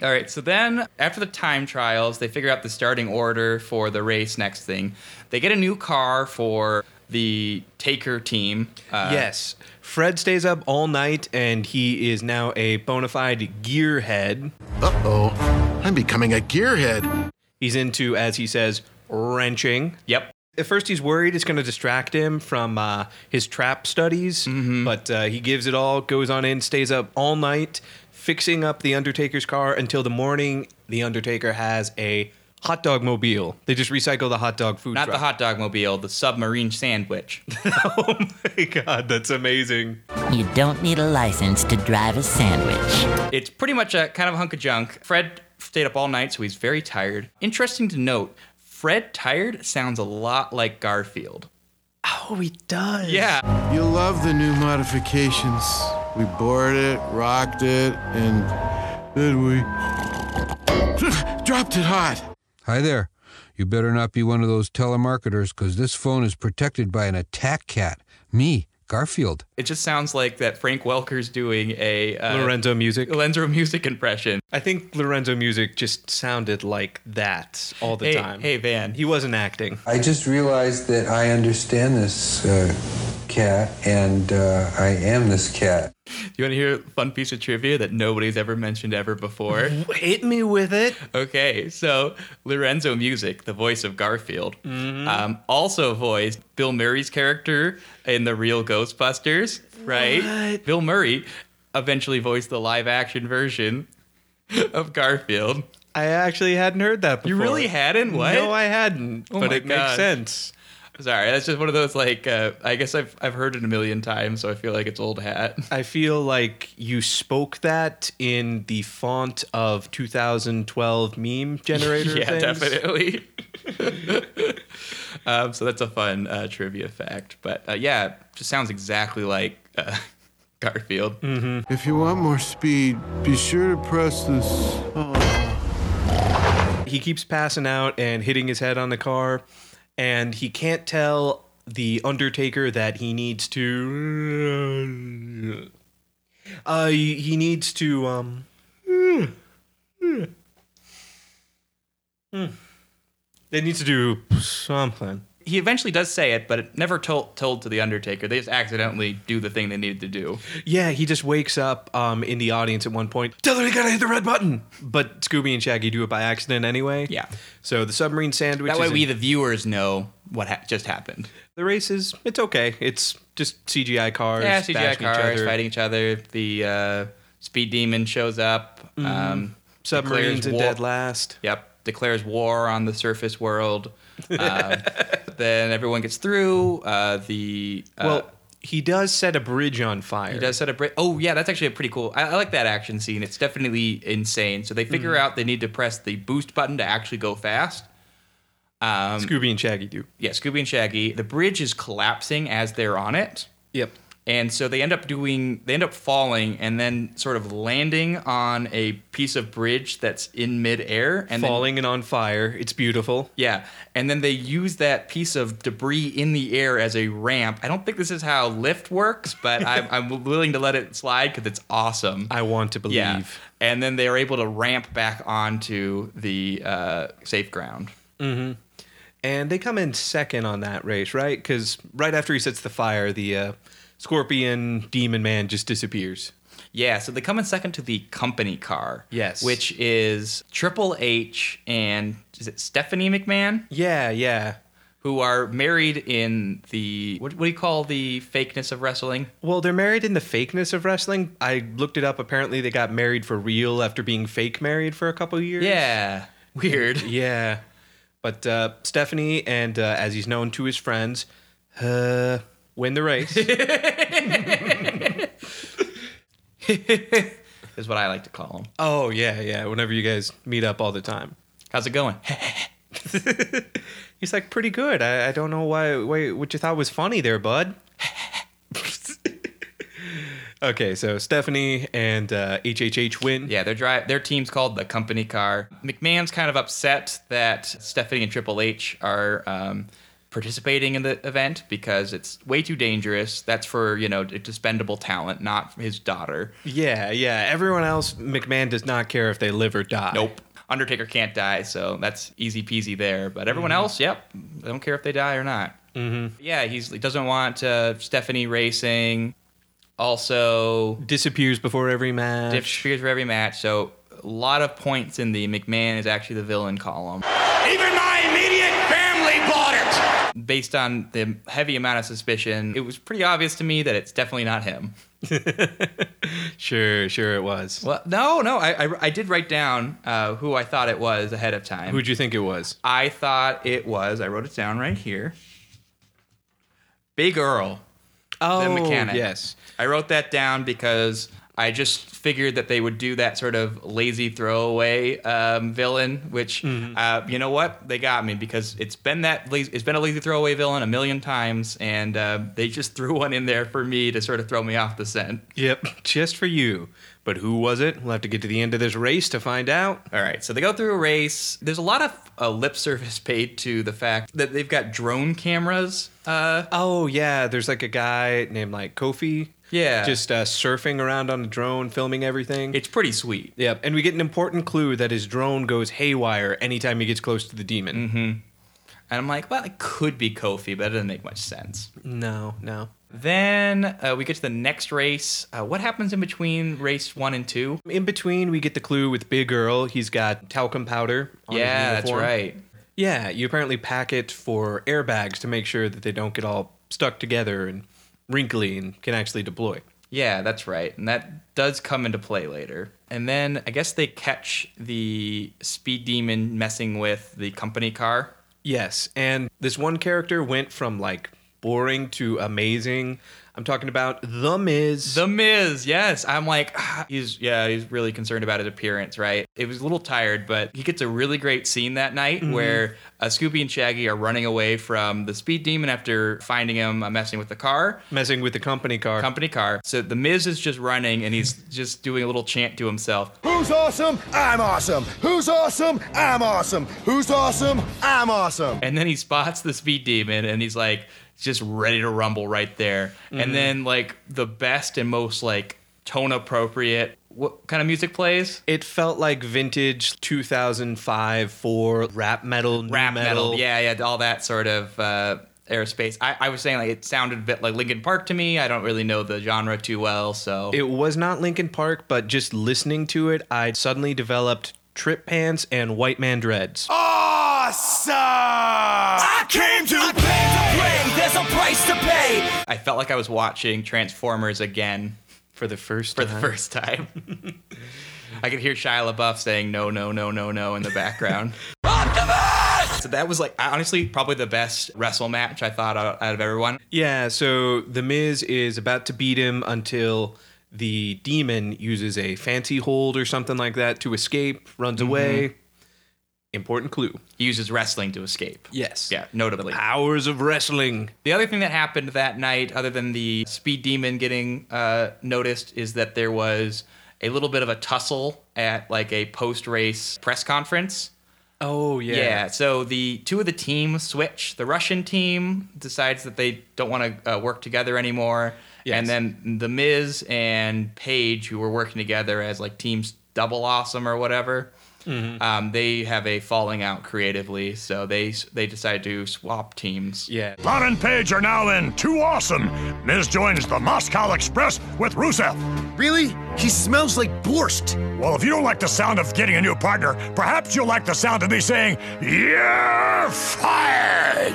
All right, so then after the time trials, they figure out the starting order for the race next thing. They get a new car for the Taker team. Uh, yes. Fred stays up all night and he is now a bona fide gearhead. Uh oh, I'm becoming a gearhead. He's into, as he says, wrenching. Yep. At first, he's worried it's going to distract him from uh, his trap studies, but uh, he gives it all, goes on in, stays up all night, fixing up the Undertaker's car until the morning. The Undertaker has a hot dog mobile. They just recycle the hot dog food Not truck. the hot dog mobile, the submarine sandwich. *laughs* oh my god, that's amazing. You don't need a license to drive a sandwich. It's pretty much a kind of a hunk of junk. Fred stayed up all night, so he's very tired. Interesting to note, Fred tired sounds a lot like Garfield. Oh, he does. Yeah. You love the new modifications. We bored it, rocked it, and then we *laughs* dropped it hot. Hi there. You better not be one of those telemarketers because this phone is protected by an attack cat. Me, Garfield. It just sounds like that Frank Welker's doing a uh, Lorenzo Music. Lorenzo Music impression. I think Lorenzo Music just sounded like that all the Hey- time. hey, Van. He wasn't acting. I just realized that I understand this uh, cat and uh, I am this cat. You want to hear a fun piece of trivia that nobody's ever mentioned ever before? Hit me with it. Okay, so Lorenzo Music, the voice of Garfield, Mm-hmm. um, also voiced Bill Murray's character in the real Ghostbusters, right? Bill Murray eventually voiced the live action version of Garfield. I actually hadn't heard that before. You really hadn't? What? No, I hadn't. Oh but my it makes sense. Sorry, that's just one of those like uh, I guess I've I've heard it a million times, so I feel like it's old hat. I feel like you spoke that in the font of 2012 meme *laughs* generator. yeah, things. definitely. *laughs* um, so that's a fun uh, trivia fact, but uh, yeah, it just sounds exactly like uh, *laughs* Garfield. If you want more speed, be sure to press this. Oh. He keeps passing out and hitting his head on the car, and he can't tell the Undertaker that he needs to. Uh, he needs to um. Hmm. They need to do something. He eventually does say it, but it never told told to the Undertaker. They just accidentally do the thing they needed to do. Yeah, he just wakes up um, in the audience at one point. Tell her you gotta hit the red button. But Scooby and Shaggy do it by accident anyway. Yeah. So the submarine sandwich. that way, is we in- the viewers know what ha- just happened. the race is it's okay. It's just CGI cars. yeah, CGI bashing each cars other. fighting each other. The uh, speed demon shows up. Mhm. Um, Submarines war- dead last. Yep, declares war on the surface world. Um, then everyone gets through. Uh, the uh, Well, he does set a bridge on fire. He does set a break. Oh yeah, that's actually a pretty cool. I, I like that action scene. It's definitely insane. So they figure Mhm. out they need to press the boost button to actually go fast. Um, Scooby and Shaggy do. Yeah, Scooby and Shaggy. The bridge is collapsing as they're on it. Yep. And so they end up doing, they end up falling and then sort of landing on a piece of bridge that's in midair and then- Falling and on fire. It's beautiful. yeah, and then they use that piece of debris in the air as a ramp. I don't think this is how lift works, but *laughs* I'm, I'm willing to let it slide because it's awesome. I want to believe. Yeah, and then they're able to ramp back onto the uh, safe ground. Mm-hmm. And they come in second on that race, right? Because right after he sets the fire, the uh, scorpion demon man just disappears. Yeah, so they come in second to the company car. Yes. Which is Triple H and is it Stephanie McMahon? Yeah, yeah. Who are married in the what, what do you call the fakeness of wrestling? Well, they're married in the fakeness of wrestling. I looked it up. Apparently, they got married for real after being fake married for a couple years. Yeah. Weird. *laughs* Yeah. But uh, Stephanie and, uh, as he's known to his friends, uh, win the race. *laughs* is what I like to call them. oh, yeah, yeah. Whenever you guys meet up all the time. How's it going? *laughs* He's like, pretty good. I, I don't know why, why what you thought was funny there, bud. *laughs* okay, so Stephanie and uh, HHH win. Yeah, their drive their team's called the company car. McMahon's kind of upset that Stephanie and Triple H are um, participating in the event because it's way too dangerous. That's for you know expendable talent, not his daughter. Yeah, yeah. Everyone else, McMahon does not care if they live or die. Nope. Undertaker can't die, so that's easy peasy there. But everyone Mhm. else, yep, they don't care if they die or not. Mm-hmm. Yeah, he's, he doesn't want uh, Stephanie racing. Also, Disappears before every match. disappears for every match. So a lot of points in the McMahon is actually the villain column. Even Based on the heavy amount of suspicion, it was pretty obvious to me that it's definitely not him. *laughs* Sure, sure it was. Well, no, no, I, I, I did write down uh, who I thought it was ahead of time. Who'd you think it was? I thought it was. I wrote it down right here. Big Earl, Oh, the mechanic. yes. I wrote that down because I just figured that they would do that sort of lazy throwaway um, villain. Which, Mm-hmm. uh, you know what, they got me because it's been that lazy, it's been a lazy throwaway villain a million times, and uh, they just *laughs* threw one in there for me to sort of throw me off the scent. Yep, just for you. But who was it? We'll have to get to the end of this race to find out. All right, so they go through a race. There's a lot of uh, lip service *laughs* paid to the fact that they've got drone cameras. Uh, Oh yeah, there's like a guy named like Kofi. Yeah. Just uh, surfing around on a drone, filming everything. it's pretty sweet. Yep, and we get an important clue that his drone goes haywire anytime he gets close to the demon. Mm-hmm. And I'm like, well, it could be Kofi, but it doesn't make much sense. No, no. Then uh, we get to the next race. Uh, what happens in between race one and two? In between, we get the clue with Big Earl. He's got talcum powder. On his yeah, that's right. Yeah, you apparently pack it for airbags to make sure that they don't get all stuck together and wrinkly and can actually deploy. Yeah, that's right. And that does come into play later. And then I guess they catch the speed demon messing with the company car. Yes, and this one character went from like boring to amazing. I'm talking about The Miz. The Miz, yes. I'm like, ah, *sighs* he's yeah, he's really concerned about his appearance, right? It was a little tired, but he gets a really great scene that night Mhm. where uh, Scooby and Shaggy are running away from the speed demon after finding him uh, messing with the car, messing with the company car. company car. So the Miz is just running and he's just doing a little chant to himself. Who's awesome? I'm awesome. Who's awesome? I'm awesome. Who's awesome? I'm awesome. And then he spots the speed demon and he's like just ready to rumble right there. Mhm. And then like the best and most like tone appropriate what kind of music plays? It felt like vintage 2005 for rap metal, nu rap metal. metal. Yeah, yeah, all that sort of uh, aerospace. I, I was saying like it sounded a bit like Linkin Park to me. I don't really know the genre too well, so It was not Linkin Park, but just listening to it, I suddenly developed trip pants and white man dreads. Awesome! I came to play. There's a price to pay. I felt like I was watching Transformers again for the first for time. the first time. *laughs* I could hear Shia LaBeouf saying no, no, no, no, no in the background. *laughs* So that was like honestly probably the best wrestle match I thought out, out of everyone. Yeah, so The Miz is about to beat him until the demon uses a fancy hold or something like that to escape, runs Mhm. away. Important clue. He uses wrestling to escape. Yes. Yeah, notably. Powers of wrestling. The other thing that happened that night, other than the speed demon getting uh, noticed, is that there was a little bit of a tussle at like a post race press conference. Oh yeah. Yeah. So the two of the teams switch. The Russian team decides that they don't want to uh, work together anymore, Yes. and then the Miz and Paige, who were working together as like teams Double Awesome or whatever, Mhm. um, they have a falling out creatively. So they they decide to swap teams. Yeah. Lana and Paige are now in Too Awesome. Miz joins the Moscow Express with Rusev. Really? He smells like borscht. Well, if you don't like the sound of getting a new partner, perhaps you'll like the sound of me saying, You're fired!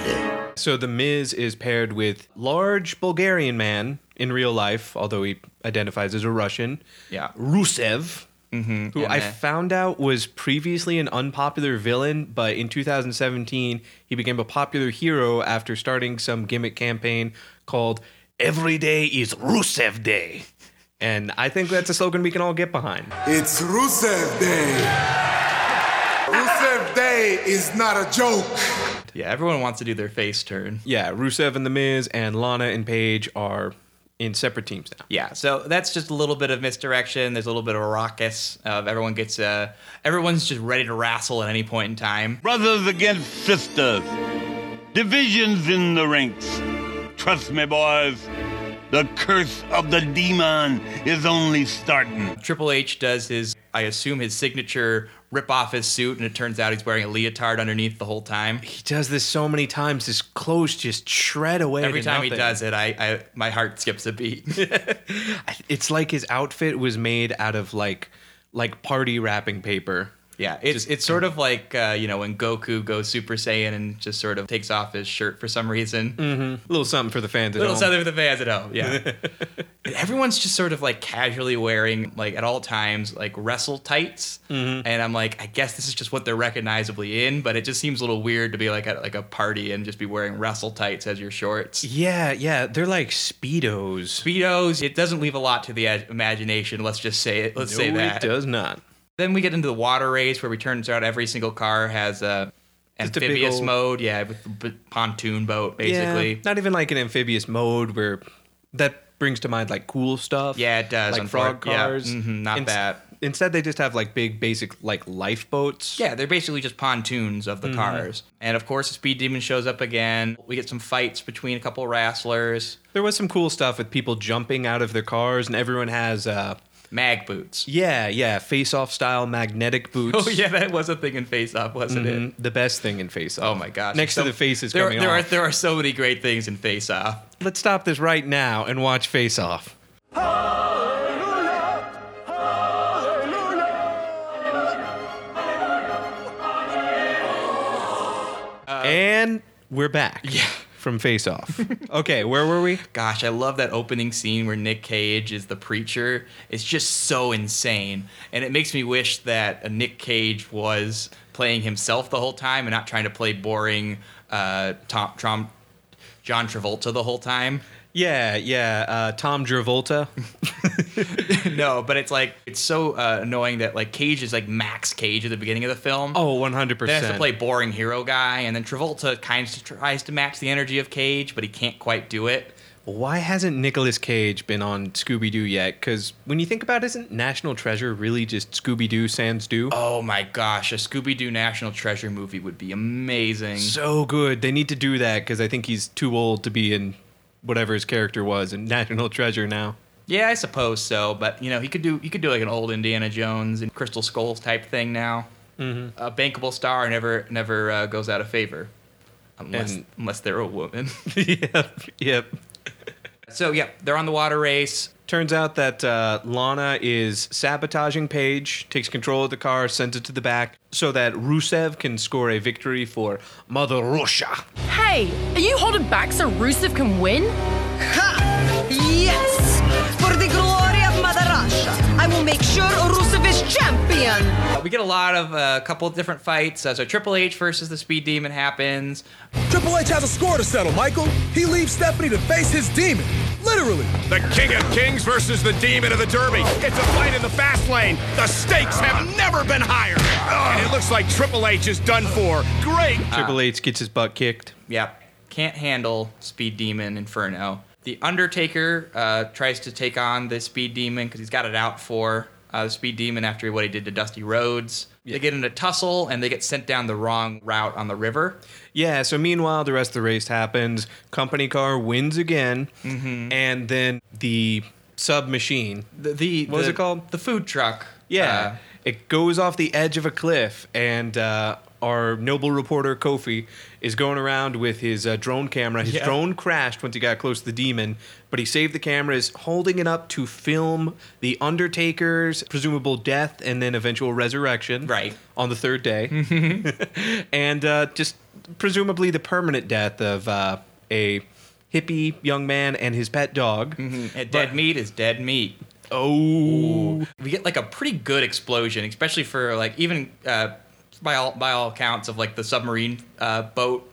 So the Miz is paired with large Bulgarian man in real life, although he identifies as a Russian. Yeah. Rusev. Mm-hmm. Who I found out was previously an unpopular villain, but in 2017 he became a popular hero after starting some gimmick campaign called "Every Day is Rusev Day," and I think that's a slogan we can all get behind. It's Rusev Day. Rusev Day is not a joke. Yeah, everyone wants to do their face turn. Yeah, Rusev and the Miz and Lana and Paige are in separate teams now. Yeah, so that's just a little bit of misdirection. There's a little bit of a raucous. Of everyone gets, uh, everyone's just ready to wrestle at any point in time. Brothers against sisters. Divisions in the ranks. Trust me, boys. The curse of the demon is only starting. Triple H does his, I assume, his signature rip off his suit, and it turns out he's wearing a leotard underneath the whole time. He does this so many times. His clothes just shred away. Every time he does it, I, I my heart skips a beat. *laughs* it's like his outfit was made out of like like party wrapping paper. Yeah, it's it's sort of like uh, you know when Goku goes Super Saiyan and just sort of takes off his shirt for some reason. Mm-hmm. A little something for the fans at Little home. something for the fans at home, yeah. and *laughs* everyone's just sort of like casually wearing like at all times like wrestle tights, Mhm. and I'm like, I guess this is just what they're recognizably in, but it just seems a little weird to be like at like a party and just be wearing wrestle tights as your shorts. Yeah, yeah, they're like speedos. Speedos. It doesn't leave a lot to the imagination. Let's just say it. Let's say No, that it does not. Then we get into the water race where we turns out every single car has a Just a big amphibious old- mode. Yeah, with b- pontoon boat basically. Yeah, not even like an amphibious mode where that brings to mind like cool stuff. Yeah, it does, Like frog unfor- yeah, cars. mhm, not that. Instead, they just have like big, basic like lifeboats. Yeah, they're basically just pontoons of the Mhm. cars. And of course, the speed demon shows up again. We get some fights between a couple wrestlers. There was some cool stuff with people jumping out of their cars, and everyone has uh, mag boots. Yeah, yeah, face-off style magnetic *laughs* boots. Oh yeah, that was a thing in Face Off, wasn't it? Mhm, The best thing in Face Off. Oh my gosh! Next So- to the faces there, coming there off. are there are so many great things in Face Off. Let's stop this right now and watch Face Off. and we're back. Yeah. From Face Off. *laughs* okay, where were we? Gosh, I love that opening scene where Nick Cage is the preacher. It's just so insane. And it makes me wish that uh, Nick Cage was playing himself the whole time and not trying to play boring uh, Tom, Tom, John Travolta the whole time. Yeah, yeah. Uh, Tom Travolta. *laughs* no, but it's like, it's so uh, annoying that like Cage is like Max Cage at the beginning of the film. Oh, 100%. Then has to play boring hero guy, and then Travolta kind of tries to match the energy of Cage, but he can't quite do it. Why hasn't Nicolas Cage been on Scooby Doo yet? Because when you think about it, isn't National Treasure really just Scooby Doo sans Doo? Oh my gosh, a Scooby Doo National Treasure movie would be amazing. So good. They need to do that because I think he's too old to be in whatever his character was in *laughs* National Treasure now. Yeah, I suppose so, but you know, he could do he could do like an old Indiana Jones and Crystal Skulls type thing now. Mhm. A bankable star never never uh, goes out of favor, unless And- unless they're a woman. *laughs* *laughs* yep, yep. So yeah, they're on the water race. Turns out that uh, Lana is sabotaging Paige, takes control of the car, sends it to the back, so that Rusev can score a victory for Mother Russia. Hey, are you holding back so Rusev can win? Ha! Yes! For the glory of Mother Russia, I will make sure Rusev is champion! Uh, we get a lot of a uh, couple of different fights. Uh, so Triple H versus the Speed Demon happens. Triple H has a score to settle, Michael. He leaves Stephanie to face his demon. Literally. literally. The King of Kings versus the Demon of the Derby. It's a fight in the fast lane. The stakes have never been higher. And it looks like Triple H is done for. Great. Triple H gets his butt kicked. Yep. Can't handle Speed Demon Inferno. The Undertaker uh, tries to take on the Speed Demon because he's got it out for uh, the Speed Demon after what he did to Dusty Rhodes. They get in a tussle and they get sent down the wrong route on the river. Yeah, so meanwhile, the rest of the race happens. Company car wins again, Mhm. and then the sub machine. The, the what was it called? The food truck. Yeah, Uh, it goes off the edge of a cliff, and uh, our noble reporter Kofi is going around with his uh, drone camera. His Yeah. drone crashed once he got close to the demon, but he saved the camera. Is holding it up to film the Undertaker's presumable death and then eventual resurrection. Right on the third day, *laughs* and uh, just presumably the permanent death of uh, a hippie young man and his pet dog. And dead meat is dead meat. Oh, we get like a pretty good explosion, especially for like even uh, by all by all accounts of like the submarine uh, boat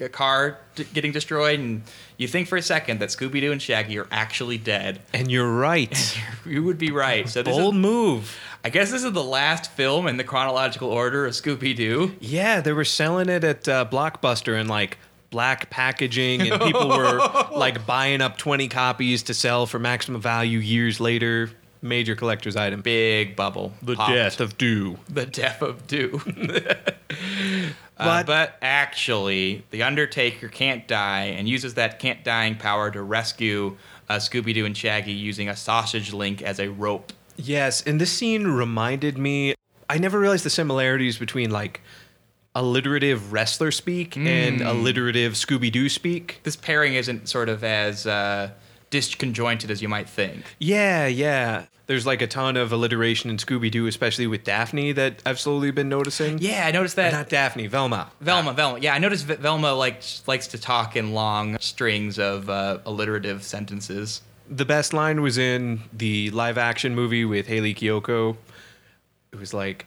uh, car d- getting destroyed, and you think for a second that Scooby Doo and Shaggy are actually dead. And you're right. *laughs* you would be right. So this Bold is, move. I guess this is the last film in the chronological order of Scooby Doo. Yeah, they were selling it at uh, Blockbuster in like black packaging, and people were *laughs* like buying up 20 copies to sell for maximum value years later. Major collector's item. Big bubble. The Popped. death of Dew. The death of Dew. *laughs* Uh, but actually, the Undertaker can't die and uses that can't dying power to rescue uh, Scooby Doo and Shaggy using a sausage link as a rope. Yes, and this scene reminded me. I never realized the similarities between like alliterative wrestler speak and Mm. alliterative Scooby Doo speak. This pairing isn't sort of as uh, disconjointed as you might think. Yeah, yeah. There's like a ton of alliteration in Scooby Doo, especially with Daphne, that I've slowly been noticing. Yeah, I noticed that. Not Daphne, Velma. Velma, Velma. Yeah, I noticed V- Velma like likes to talk in long strings of uh, alliterative sentences. The best line was in the live action movie with Hayley Kiyoko. It was like,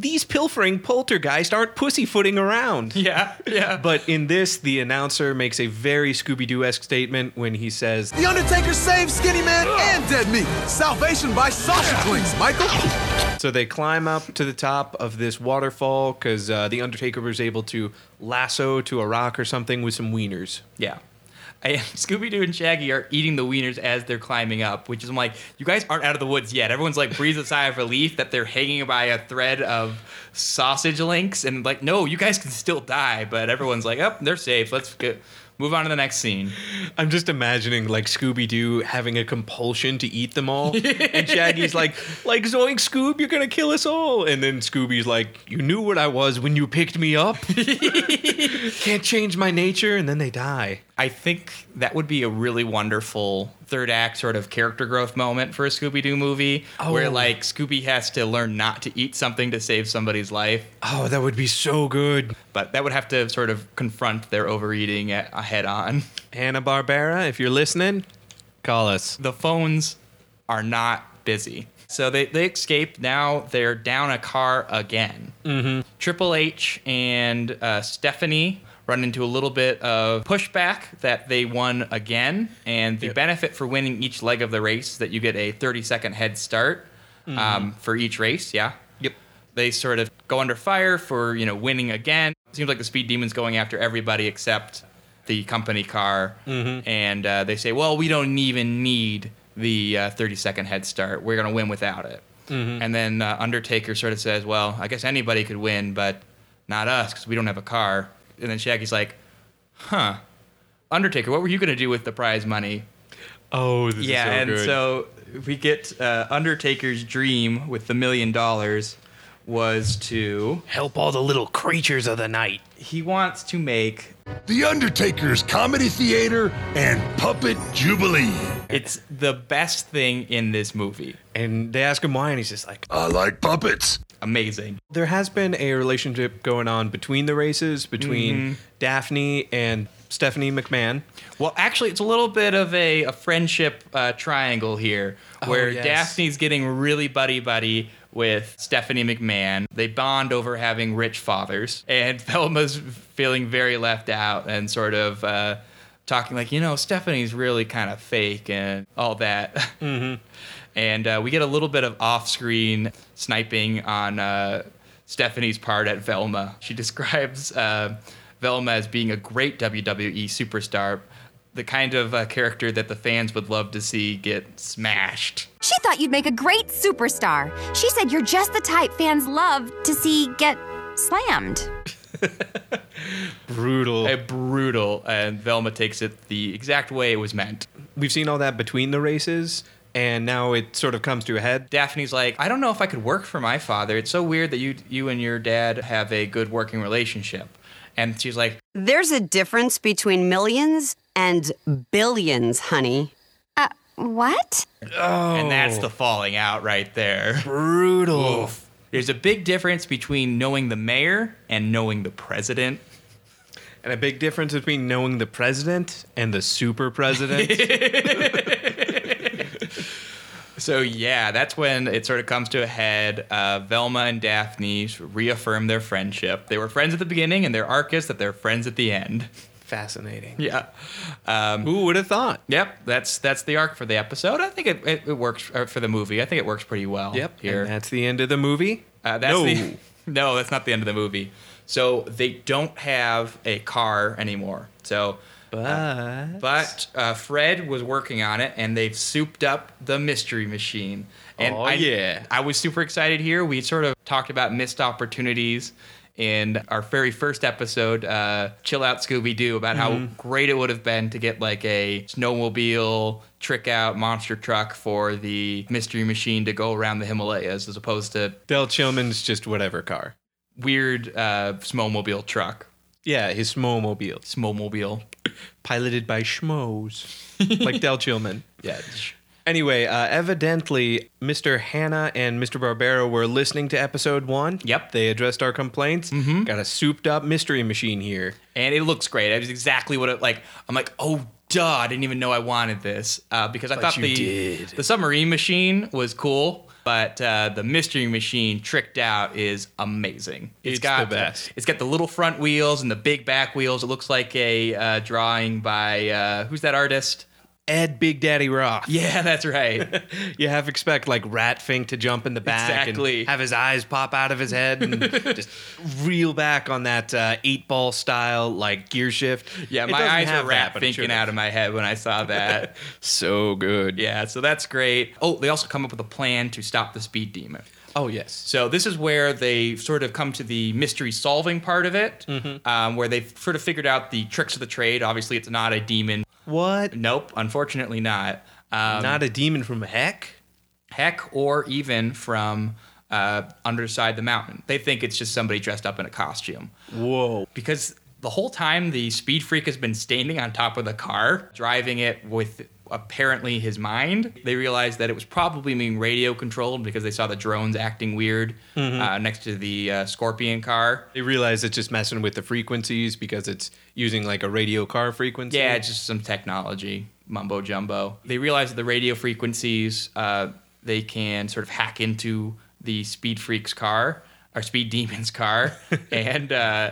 these pilfering poltergeists aren't pussyfooting around. *laughs* Yeah, yeah. But in this, the announcer makes a very Scooby Doo esque statement when he says, The Undertaker saved Skinny Man and Dead Meat. Salvation by sausage links, Michael. So they climb up to the top of this waterfall because uh, the Undertaker was able to lasso to a rock or something with some wieners. Yeah. *laughs* And Scooby Doo and Shaggy are eating the wieners as they're climbing up, which is I'm like, you guys aren't out of the woods yet. Everyone's like breathes a sigh of relief that they're hanging by a thread of sausage links, and like, no, you guys can still die, but everyone's like, oh, they're safe. Let's move on to the next scene. I'm just imagining like Scooby Doo having a compulsion to eat them all, and Shaggy's like, like Zoink Scoob, you're gonna kill us all, and then Scooby's like, you knew what I was when you picked me up. *laughs* Can't change my nature, and then they die. I think that would be a really wonderful third act sort of character growth moment for a Scooby Doo movie, where Oh. like Scooby has to learn not to eat something to save somebody's life. Oh, that would be so good. But that would have to sort of confront their overeating at, head on. *laughs* Hanna Barbera, if you're listening, call us. The phones are not busy. So they, they escape. Now they're down a car again. Mm-hmm. Triple H and uh, Stephanie run into a little bit of pushback that they won again. And the benefit for winning each leg of the race is that you get a 30 second head start Mhm. um, for each race. Yeah. Yep. They sort of go under fire for, you know, winning again. Seems like the Speed Demon's going after everybody except the company car. Mhm. And uh, they say, well, we don't even need the uh, 30 second head start. We're going to win without it. Mhm. And then uh, Undertaker sort of says, well, I guess anybody could win, but not us because we don't have a car. And then Shaggy's like, huh. Undertaker, what were you going to do with the prize money? Oh, this yeah, is so and good. so we get uh, Undertaker's dream with the million dollars was to help all the little creatures of the night. He wants to make The Undertaker's Comedy Theater and Puppet Jubilee. it's the best thing in this movie. And they ask him why, and he's just like, I like puppets. Amazing. There has been a relationship going on between the races, between Mhm. Daphne and Stephanie McMahon. Well, actually, it's a little bit of a, a friendship uh, triangle here, Oh, where yes. Daphne's getting really buddy buddy with Stephanie McMahon. They bond over having rich fathers, and *laughs* Velma's feeling very left out and sort of uh, talking like, you know, Stephanie's really kind of fake and all that. Mm-hmm. And uh, we get a little bit of off-screen sniping on uh, Stephanie's part at Velma. She *laughs* describes uh, Velma as being a great WWE superstar, the kind of uh, character that the fans would love to see get smashed. She thought you'd make a great superstar. She said you're just the type fans love to see get slammed. *laughs* brutal. A brutal. And Velma takes it the exact way it was meant. We've seen all that between the races, and now it sort of comes to a head. Daphne's like, I don't know if I could work for my father. It's so weird that you you and your dad have a good working relationship. And she's like, There's a difference between millions and billions, honey. Uh, what? Oh. And that's the falling out right there. Brutal. Oof. There's a big difference between knowing the mayor and knowing the president. And a big difference between knowing the president and the super president. *laughs* so yeah, that's when it sort of comes to a head. Uh, Velma and Daphne reaffirm their friendship. They were friends at the beginning, and their arc is that they're friends at the end. Fascinating. Yeah. Um, Who would have thought? Yep, that's that's the arc for the episode. I think it, it, it works uh, for the movie. I think it works pretty well. Yep. Here. And that's the end of the movie. Uh, that's no. the *laughs* no, that's not the end of the movie. So they don't have a car anymore. So, but uh, but uh, Fred was working on it, and they've souped up the mystery machine. And oh I, yeah, I was super excited here. We sort of talked about missed opportunities in our very first episode, uh, Chill Out Scooby Doo, about Mm-hmm. how great it would have been to get like a snowmobile trick out monster truck for the mystery machine to go around the Himalayas as opposed to Del Chillman's just whatever car. weird uh, snowmobile truck. Yeah, his Schmo mobile, Smomobile. Piloted by schmoes. *laughs* like Del Chillman. Yeah. Anyway, uh, evidently, Mr. Hanna and Mr. Barbera were listening to episode one. Yep. They addressed our complaints. Mm-hmm. Got a souped up mystery machine here. and it looks great. It was exactly what it like. I'm like, oh, duh! I didn't even know I wanted this uh, because I But thought you the did. the submarine machine was cool, but uh, the mystery machine tricked out is amazing. It's got the best. it's got the little front wheels and the big back wheels. It looks like a uh, drawing by uh, who's that artist? Ed Big Daddy Roth. Yeah, *laughs* that's right. *laughs* You have expect like Rat Fink to jump in the back Exactly. and have his eyes pop out of his head and *laughs* just reel back on that uh, eight ball style like gear shift. Yeah, It my eyes have were that, rat but it out of my head when I saw that. so good. yeah, so that's great. Oh, they also come up with a plan to stop the speed demon. Oh yes. So this is where they sort of come to the mystery solving part of it, Mm-hmm. um, where they've sort of figured out the tricks of the trade. Obviously, it's not a demon. What? Nope, unfortunately not. Um, Not a demon from heck. heck, or even from uh, underside the mountain. They think it's just somebody dressed up in a costume Whoa. because the whole time the speed freak has been standing on top of the car, driving it with apparently his mind. They realized that it was probably being radio controlled because they saw the drones acting weird uh, next to the uh, Scorpion car. They realize it's just messing with the frequencies because it's using like a radio car frequency. Yeah, it's just some technology, mumbo jumbo. They realize that the radio frequencies, uh, they can sort of hack into the Speed Freak's car, or Speed Demon's car, *laughs* and uh,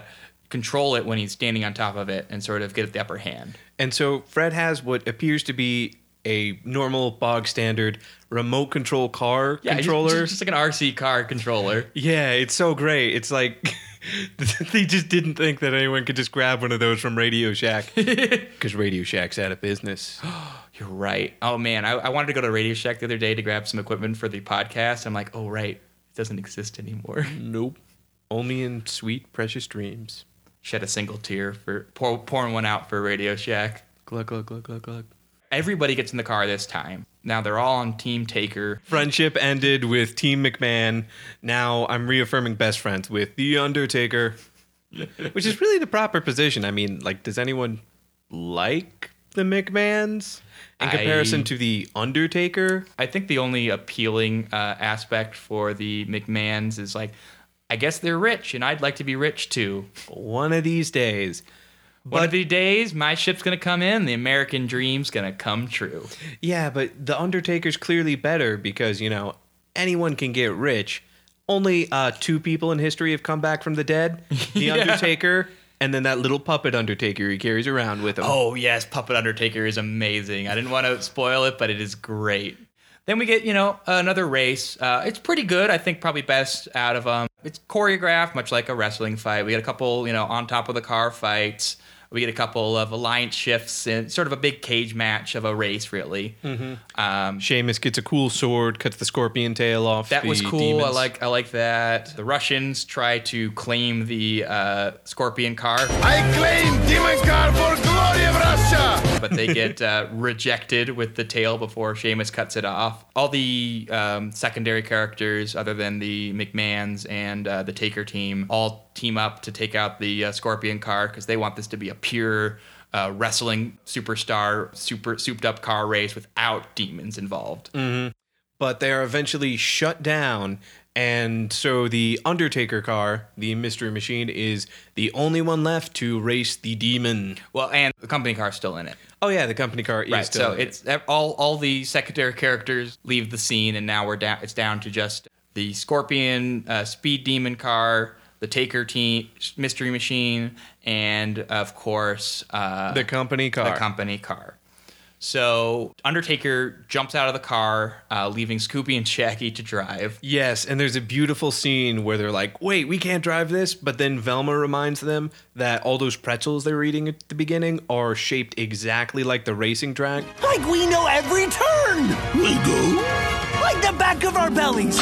control it when he's standing on top of it and sort of get the upper hand. And so Fred has what appears to be a normal bog standard remote control car Yeah, controller. Just, just like an RC car controller. yeah, it's so great. It's like *laughs* they just didn't think that anyone could just grab one of those from Radio Shack *laughs* because Radio Shack's out of business. *gasps* You're right. Oh man, I, I wanted to go to Radio Shack the other day to grab some equipment for the podcast. I'm like, oh right, it doesn't exist anymore. nope. Only in sweet, precious dreams. Shed a single tear for pour, pouring one out for Radio Shack. Glug, glug, glug, glug, glug. Everybody gets in the car this time. Now they're all on Team Taker. Friendship ended with Team McMahon. Now I'm reaffirming best friends with The Undertaker, *laughs* which is really the proper position. I mean, like, does anyone like the McMahons in I- comparison to The Undertaker? I think the only appealing uh, aspect for the McMahons is like, I guess they're rich, and I'd like to be rich too. One of these days. One of these days, my ship's gonna come in. The American dream's gonna come true. Yeah, but The Undertaker's clearly better because, you know, anyone can get rich. Only uh, two people in history have come back from the dead *laughs* The Yeah. Undertaker and then that little puppet Undertaker he carries around with him. Oh yes, Puppet Undertaker is amazing. I didn't want to spoil it, but it is great. Then we get you know another race. Uh, it's pretty good. I think probably best out of um. It's choreographed much like a wrestling fight. We had a couple you know on top of the car fights. We get a couple of alliance shifts and sort of a big cage match of a race, really. Mm-hmm. Um, Sheamus gets a cool sword, cuts the scorpion tail off. that was the cool. I like I like that. The Russians try to claim the uh, scorpion car. I claim Demon Car for glory of Russia! but they get uh, rejected with the tail before Sheamus cuts it off. All the um, secondary characters, other than the McMahons and uh, the Taker team, all team up to take out the uh, Scorpion car because they want this to be a pure uh, wrestling superstar, super souped up car race without demons involved. Mhm. But they are eventually shut down. And so the Undertaker car, the Mystery Machine, is the only one left to race the demon. Well, and the company car is still in it. Oh yeah, the company car is right. still. So in it. it's all all the secondary characters leave the scene, and now we're down. It's down to just the Scorpion, uh, Speed Demon car, the Taker team, Mystery Machine, and of course uh, The company car. The company car. So Undertaker jumps out of the car, uh, leaving Scooby and Shaggy to drive. Yes, and there's a beautiful scene where they're like, "Wait, we can't drive this," but then Velma reminds them that all those pretzels they were eating at the beginning are shaped exactly like the racing track. Like we know every turn! We go? Like the back of our bellies!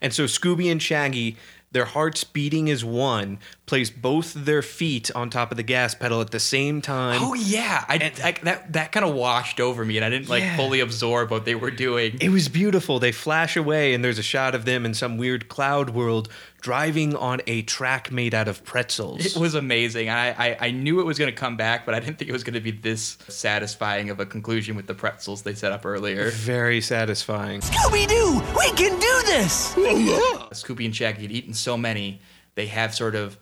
And so Scooby and Shaggy, their hearts beating as one, place both their feet on top of the gas pedal at the same time. Oh yeah, I, I- that that kind of washed over me, and I didn't like Yeah. fully absorb what they were doing. It was beautiful. They flash away, and there's a shot of them in some weird cloud world driving on a track made out of pretzels. It was amazing. I, I, I knew it was going to come back, but I didn't think it was going to be this satisfying of a conclusion with the pretzels they set up earlier. Very satisfying. Scooby Doo, we can do this! Scooby and Shaggy had eaten so many, they have sort of yeah,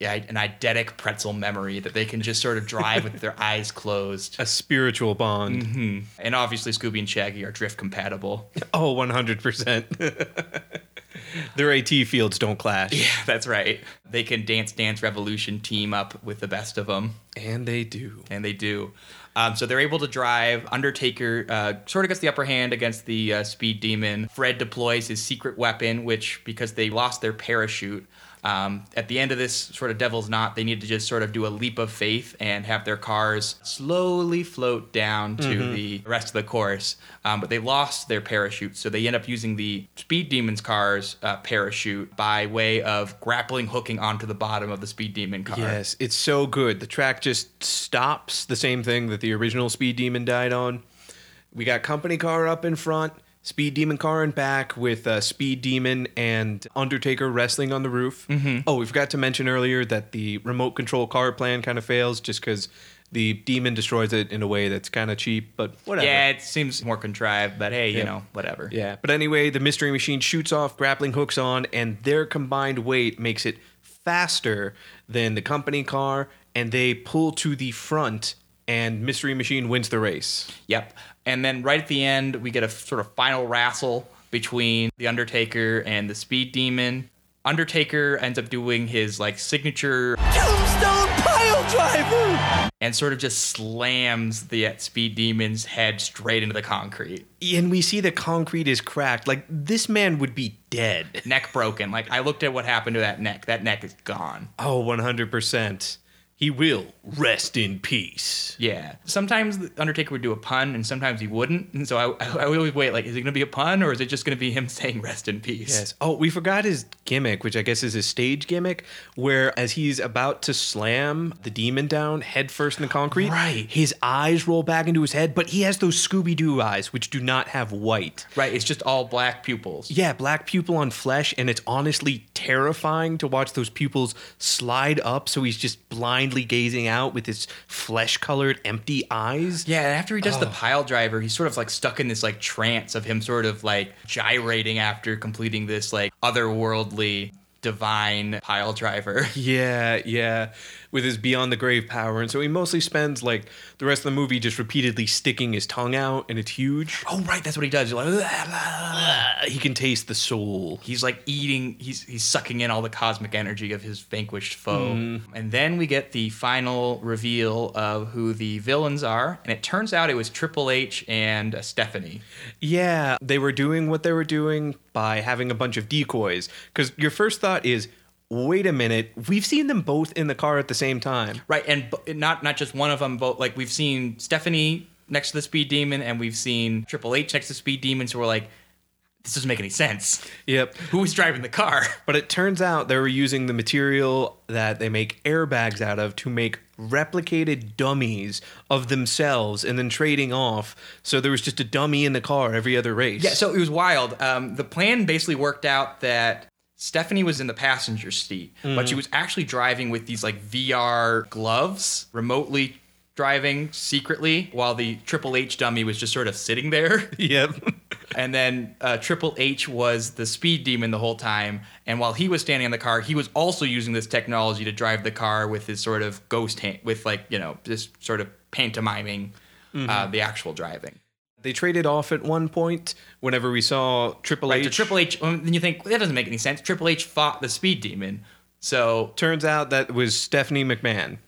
an eidetic pretzel memory that they can just sort of drive with their *laughs* eyes closed. A spiritual bond. hmm And obviously, Scooby and Shaggy are drift compatible. *laughs* Oh, 100%. *laughs* Their AT fields don't clash. Yeah, that's right. They can Dance Dance Revolution team up with the best of them. And they do. And they do. Um, so they're able to drive. Undertaker uh, sort of gets the upper hand against the uh, Speed Demon. Fred deploys his secret weapon, which, because they lost their parachute, um, at the end of this sort of devil's knot, they need to just sort of do a leap of faith and have their cars slowly float down to Mhm. the rest of the course. Um, but they lost their parachute, so they end up using the Speed Demon's car's uh, parachute by way of grappling hooking onto the bottom of the Speed Demon car. Yes, it's so good. The track just stops, the same thing that the original Speed Demon died on. We got company car up in front, Speed Demon car in back with uh, Speed Demon and Undertaker wrestling on the roof. Mhm. Oh, we forgot to mention earlier that the remote control car plan kind of fails just because the demon destroys it in a way that's kind of cheap, but whatever. Yeah, it seems more contrived, but hey, you Yeah. know, whatever. Yeah, but anyway, the mystery machine shoots off grappling hooks on, and their combined weight makes it faster than the company car, and they pull to the front, and mystery machine wins the race. Yep. And then right at the end, we get a sort of final wrestle between the Undertaker and the Speed Demon. Undertaker ends up doing his like signature Tombstone pile driver! and sort of just slams the Speed Demon's head straight into the concrete. And we see the concrete is cracked. Like this man would be dead. Neck broken. Like I looked at what happened to that neck. That neck is gone. Oh, 100%. He will rest in peace. Yeah. Sometimes the Undertaker would do a pun, and sometimes he wouldn't. And so I, I, I always wait. Like, is it going to be a pun, or is it just going to be him *laughs* saying "rest in peace"? Yes. Oh, we forgot his gimmick, which I guess is his stage gimmick, where as he's about to slam the demon down head first in the concrete, Right. his eyes roll back into his head, but he has those Scooby Doo eyes, which do not have white. Right. It's just all black pupils. Yeah, black pupil on flesh, and it's honestly terrifying to watch those pupils slide up so he's just blindly gazing out with his flesh colored empty eyes. Yeah, and after he does the Oh. pile driver, he's sort of like stuck in this like trance of him sort of like gyrating after completing this like otherworldly divine pile driver. *laughs* Yeah, yeah, with his beyond the grave power, and so he mostly spends like the rest of the movie just repeatedly sticking his tongue out, and it's huge. Oh right, that's what he does. You're like, he can taste the soul. He's like eating. He's he's sucking in all the cosmic energy of his vanquished foe. Mm. And then we get the final reveal of who the villains are, and it turns out it was Triple H and uh, Stephanie. Yeah, they were doing what they were doing by having a bunch of decoys. Because your first thought is, wait a minute, we've seen them both in the car at the same time. Right, and b- not not just one of them, but like we've seen Stephanie next to the Speed Demon, and we've seen Triple H next to Speed Demon. So we're like, this doesn't make any sense. Yep. Who was driving the car? *laughs* But it turns out they were using the material that they make airbags out of to make replicated dummies of themselves and then trading off. So there was just a dummy in the car every other race. Yeah, so it was wild. Um, the plan basically worked out that Stephanie was in the passenger seat, but she Mhm. was actually driving with these like VR gloves, remotely driving secretly, while the Triple H dummy was just sort of sitting there. *laughs* Yep. *laughs* and then uh, Triple H was the speed demon the whole time, and while he was standing in the car, he was also using this technology to drive the car with his sort of ghost hand, with like you know this sort of pantomiming uh, Mhm. the actual driving. They traded off at one point whenever we saw Triple Right, H. to Triple H, um, then you think that doesn't make any sense. Triple H fought the Speed Demon, so Turns out that was Stephanie McMahon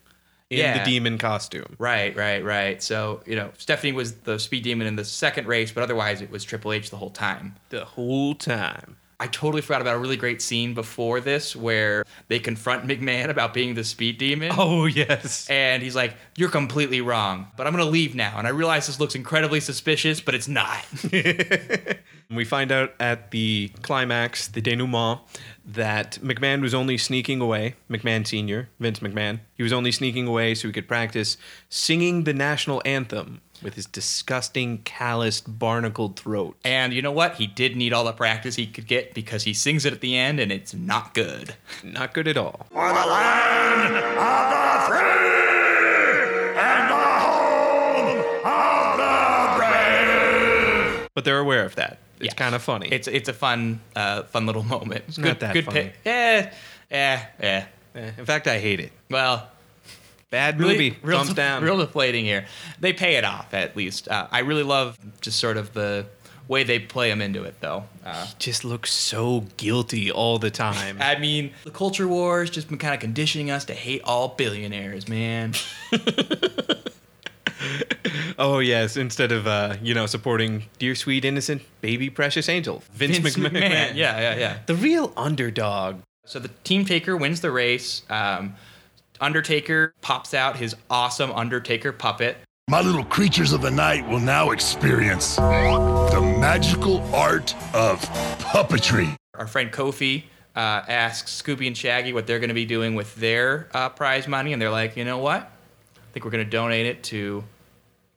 in Yeah. the demon costume. right, right, right. So you know, Stephanie was the Speed Demon in the second race, but otherwise it was Triple H the whole time. The whole time. I totally forgot about a really great scene before this where they confront McMahon about being the Speed Demon. Oh yes. And he's like, "You're completely wrong, but I'm gonna leave now." And I realize this looks incredibly suspicious, but it's not. *laughs* We find out at the climax, the denouement, that McMahon was only sneaking away, McMahon Sr., Vince McMahon, he was only sneaking away so he could practice singing the national anthem with his disgusting, calloused, barnacled throat. And you know what? He did need all the practice he could get because he sings it at the end, and it's not good. Not good at all. For the land of the free and the home of the brave. But they're aware of that. It's kind of funny. It's it's a fun uh, fun little moment. It's Not good, that good funny. pick. Yeah, yeah, yeah. Eh, In fact, I hate it. Well, Bad really- movie. real, Thumbs *laughs* down. Real deflating here. They pay it off at least. Uh, I really love just sort of the way they play him into it, though. Uh, Just looks so guilty all the time. *laughs* I mean, the culture wars just been kind of conditioning us to hate all billionaires, man. *laughs* Oh yes, instead of uh, you know supporting dear sweet innocent baby precious angel Vince, McMahon. Yeah, yeah, yeah. The real underdog. So the team taker wins the race. Um, Undertaker pops out his awesome Undertaker puppet. My little creatures of the night will now experience the magical art of puppetry. Our friend Kofi uh, asks Scooby and Shaggy what they're going to be doing with their uh, prize money, and they're like, you know what? I think we're going to donate it to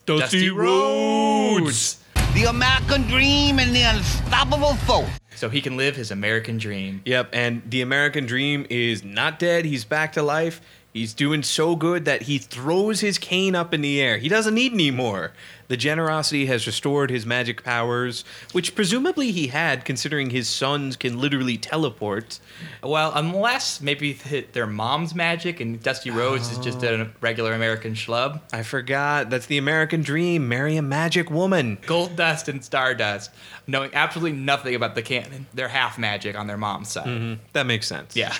Dusty Rhodes. The American dream and the unstoppable foe. So he can live his American dream. Yep, and the American dream is not dead. He's back to life. He's doing so good that he throws his cane up in the air. He doesn't need any more. The generosity has restored his magic powers, which presumably he had, considering his sons can literally teleport. Well, unless maybe their mom's magic and Dusty Rhodes is just a regular American schlub. I forgot. That's the American dream. Marry a magic woman. Gold Dust and Stardust, knowing absolutely nothing about the canon. They're half magic on their mom's side. Mhm, That makes sense. Yeah.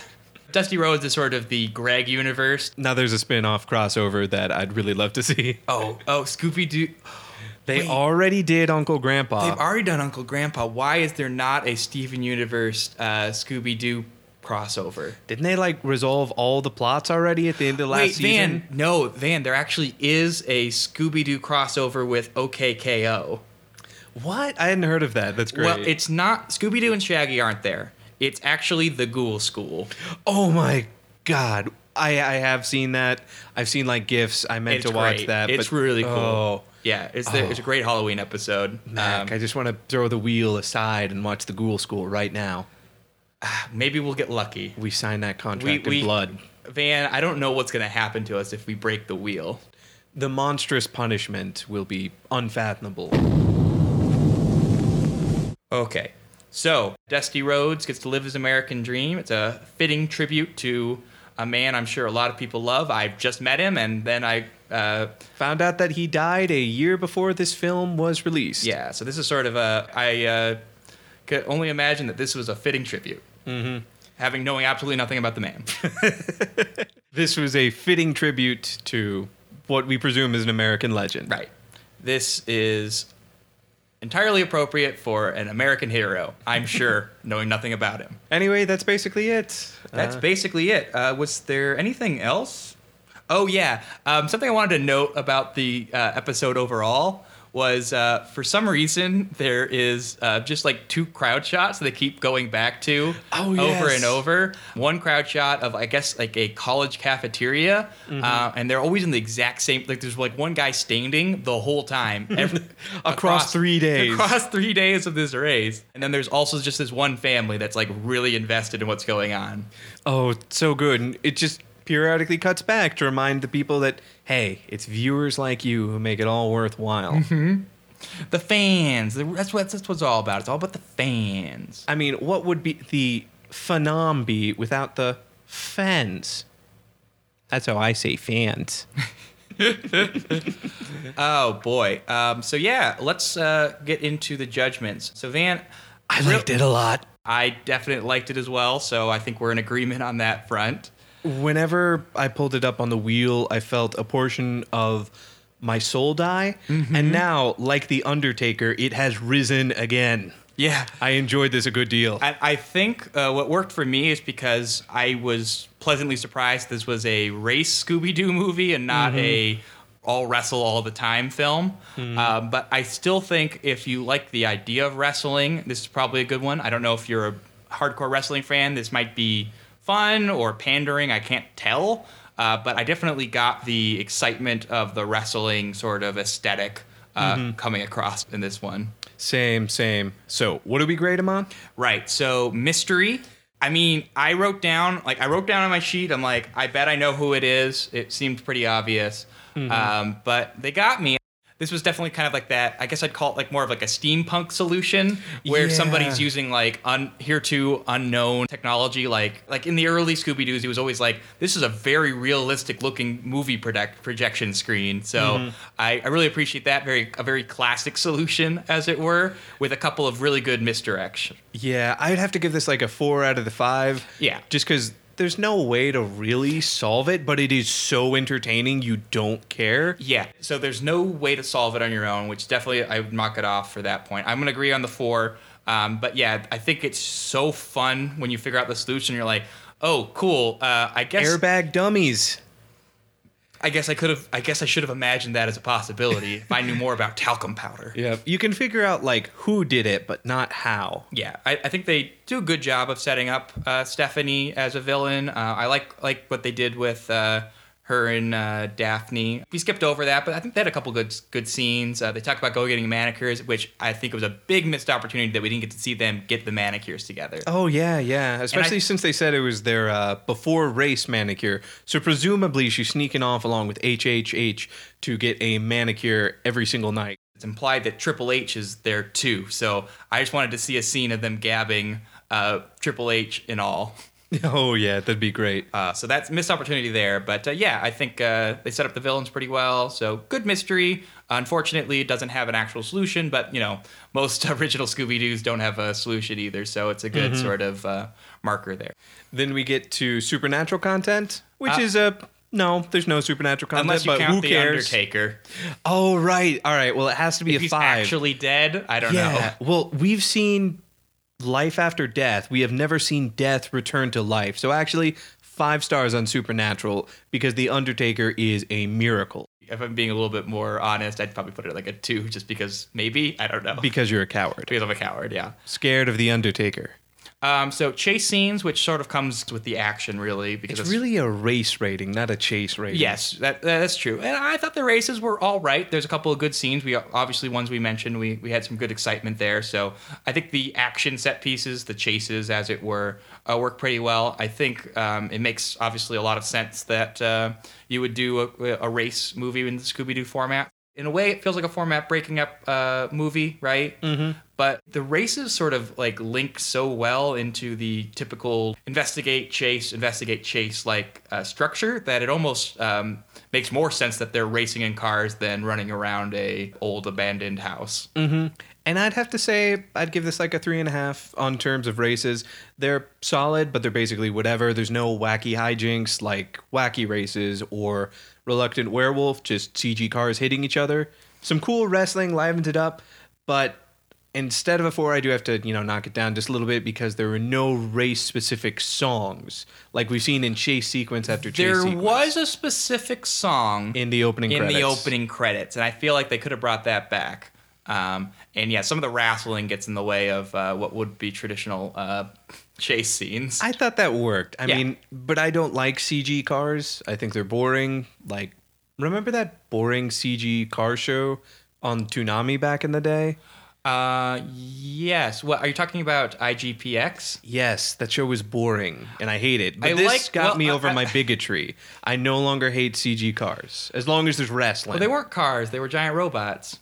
Dusty Rhodes is sort of the Greg universe. Now there's a spin-off crossover that I'd really love to see. *laughs* Oh, oh, Scooby Doo. They Wait. already did Uncle Grandpa. They've already done Uncle Grandpa. Why is there not a Steven Universe uh, Scooby Doo crossover? Didn't they like resolve all the plots already at the end of last Wait, season? Van. No, Van. There actually is a Scooby Doo crossover with OKKO. What? I hadn't heard of that. That's great. Well, it's not Scooby Doo and Shaggy aren't there. It's actually the Ghoul School. Oh my god. I, I have seen that. I've seen like gifs. I meant It's to watch great. that. It's really cool. Oh, Yeah, it's the, it's a great Halloween episode. Mac, Um, I just want to throw the wheel aside and watch the Ghoul School right now. *sighs* maybe we'll get lucky. We sign that contract in blood. Van, I don't know what's going to happen to us if we break the wheel. The monstrous punishment will be unfathomable. Okay. So, Dusty Rhodes gets to live his American dream. It's a fitting tribute to a man I'm sure a lot of people love. I just met him, and then I uh, found out that he died a year before this film was released. Yeah, so this is sort of a. I uh, could only imagine that this was a fitting tribute. Mm-hmm. Having knowing absolutely nothing about the man. *laughs* This was a fitting tribute to what we presume is an American legend. Right. This is entirely appropriate for an American hero, I'm sure, *laughs* knowing nothing about him. Anyway, that's basically it. That's Uh, basically it. Uh, was there anything else? Oh, yeah. Um, something I wanted to note about the uh, episode overall was uh, for some reason there is uh, just like two crowd shots that they keep going back to Oh, over yes. and over. One crowd shot of I guess like a college cafeteria, Mhm. uh, and they're always in the exact same. Like there's like one guy standing the whole time *laughs* every, Across three days. Across three days of this race, and then there's also just this one family that's like really invested in what's going on. Oh, so good. And it just periodically cuts back to remind the people that, hey, it's viewers like you who make it all worthwhile. Mm-hmm. The fans. the- That's what that's what it's all about. It's all about the fans. I mean, what would be the phenom be without the fans? That's how I say fans. *laughs* oh boy. Um, so yeah, let's uh, get into the judgments. So Van, I liked it a lot. I definitely liked it as well. So I think we're in agreement on that front. Whenever I pulled it up on the wheel, I felt a portion of my soul die. And now, like The Undertaker, it has risen again. Yeah. I enjoyed this a good deal. I, I think uh, what worked for me is because I was pleasantly surprised this was a race Scooby Doo movie and not Mhm. a all wrestle all the time film. Mhm. Uh, but I still think if you like the idea of wrestling, this is probably a good one. I don't know if you're a hardcore wrestling fan, this might be fun or pandering. I can't tell. Uh, but I definitely got the excitement of the wrestling sort of aesthetic uh, Mhm. coming across in this one. Same, same. So, what do we grade him on? Right. So mystery. I mean, I wrote down like I wrote down on my sheet. I'm like, I bet I know who it is. It seemed pretty obvious, Mhm. um, but they got me. This was definitely kind of like that. I guess I'd call it like more of like a steampunk solution, where Yeah. somebody's using like un, hereto unknown technology. Like like in the early Scooby Doo's, he was always like, "This is a very realistic looking movie project, projection screen." So Mhm. I, I really appreciate that. Very a very classic solution, as it were, with a couple of really good misdirection. Yeah, I'd have to give this like a four out of the five. Yeah. Just because there's no way to really solve it, but it is so entertaining you don't care. Yeah. So there's no way to solve it on your own, which definitely I would knock it off for that point. I'm gonna agree on the four. Um, but yeah, I think it's so fun when you figure out the solution. You're like, oh, cool. Uh, I guess Airbag dummies. I guess I could have. I guess I should have imagined that as a possibility if I knew more about talcum powder. *laughs* Yeah. You can figure out like who did it, but not how. Yeah, I, I think they do a good job of setting up uh, Stephanie as a villain. Uh, I like like what they did with uh, her and uh, Daphne. We skipped over that, but I think they had a couple good good scenes. Uh, they talked about go getting manicures, which I think was a big missed opportunity that we didn't get to see them get the manicures together. Oh yeah, yeah. Especially since they said it was their uh, before race manicure. So presumably she's sneaking off along with HHH to get a manicure every single night. It's implied that Triple H is there too, so I just wanted to see a scene of them gabbing uh, Triple H in all. *laughs* Oh yeah, that'd be great. Uh, so that's missed opportunity there. But uh, yeah, I think uh, they set up the villains pretty well. So good mystery. Unfortunately, it doesn't have an actual solution. But you know, *laughs* most *laughs* original Scooby Doo's don't have a solution either. So it's a good Mhm. sort of uh, marker there. Then we get to supernatural content, which Uh, is a no. There's no supernatural content, Unless you but count who the cares? Undertaker. Oh right, all right. Well, it has to be If a he's five. actually dead, I don't yeah. know. Well, we've seen life after death. We have never seen death return to life. So actually, five stars on supernatural because the Undertaker is a miracle. If I'm being a little bit more honest, I'd probably put it like a two, just because maybe I don't know. Because you're a coward. Because I'm a coward, yeah. Scared of the Undertaker. Um, so chase scenes, which sort of comes with the action, really, because It's really a race rating, not a chase rating. Yes, that that's true. And I thought the races were all right. There's a couple of good scenes. We obviously ones we mentioned. We we had some good excitement there. So I think the action set pieces, the chases, as it were, uh, work pretty well. I think um, it makes obviously a lot of sense that uh, you would do a, a race movie in the Scooby Doo format. In a way, it feels like a format breaking up uh, movie, right? Mhm. But the races sort of like link so well into the typical investigate, chase, investigate, chase like uh, structure that it almost um, makes more sense that they're racing in cars than running around a old abandoned house. Mm-hmm. And I'd have to say I'd give this like a three and a half on terms of races. They're solid, but they're basically whatever. There's no wacky hijinks like wacky races or reluctant werewolf, just CG cars hitting each other. Some cool wrestling livened it up, but instead of a four, I do have to, you know, knock it down just a little bit because there were no race specific songs like we've seen in chase sequence after chase There sequence. was a specific song in the opening in credits. the opening credits, and I feel like they could have brought that back. Um, and yeah, some of the wrestling gets in the way of uh, what would be traditional uh, chase scenes. I thought that worked. I Yeah. mean, but I don't like CG cars. I think they're boring. Like, remember that boring CG car show on Toonami back in the day? Uh, yes. What are you talking about? IGPX? Yes, that show was boring, and I hate it. But I this like- got well, me over I- my bigotry. I no longer hate CG cars as long as there's wrestling. Well, they weren't cars; they were giant robots.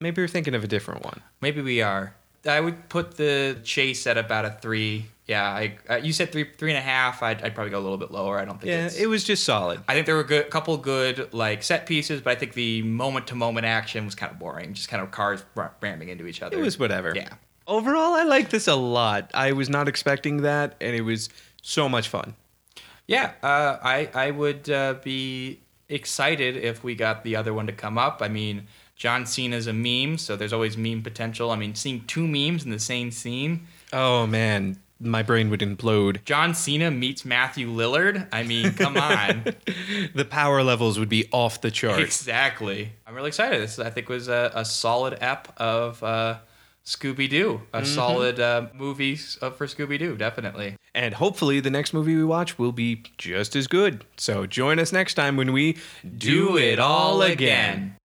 Maybe you're thinking of a different one. Maybe we are. I would put the chase at about a three. Yeah, I uh, you said three three and a half. I'd, I'd probably go a little bit lower. I don't think. Yeah, it's, it was just solid. I think there were a couple good like set pieces, but I think the moment to moment action was kind of boring. Just kind of cars ramming into each other. It was whatever. Yeah. Overall, I like this a lot. I was not expecting that, and it was so much fun. Yeah, uh, I I would uh, be excited if we got the other one to come up. I mean, John Cena's a meme, so there's always meme potential. I mean, seeing two memes in the same scene. Oh man, my brain would implode. John Cena meets Matthew Lillard. I mean, come *laughs* on. The power levels would be off the chart. exactly. I'm really excited. This I think was a, a solid ep of uh, Scooby Doo. A Mhm. solid uh, movie uh, for Scooby Doo, definitely. And hopefully, the next movie we watch will be just as good. So join us next time when we Do it all again.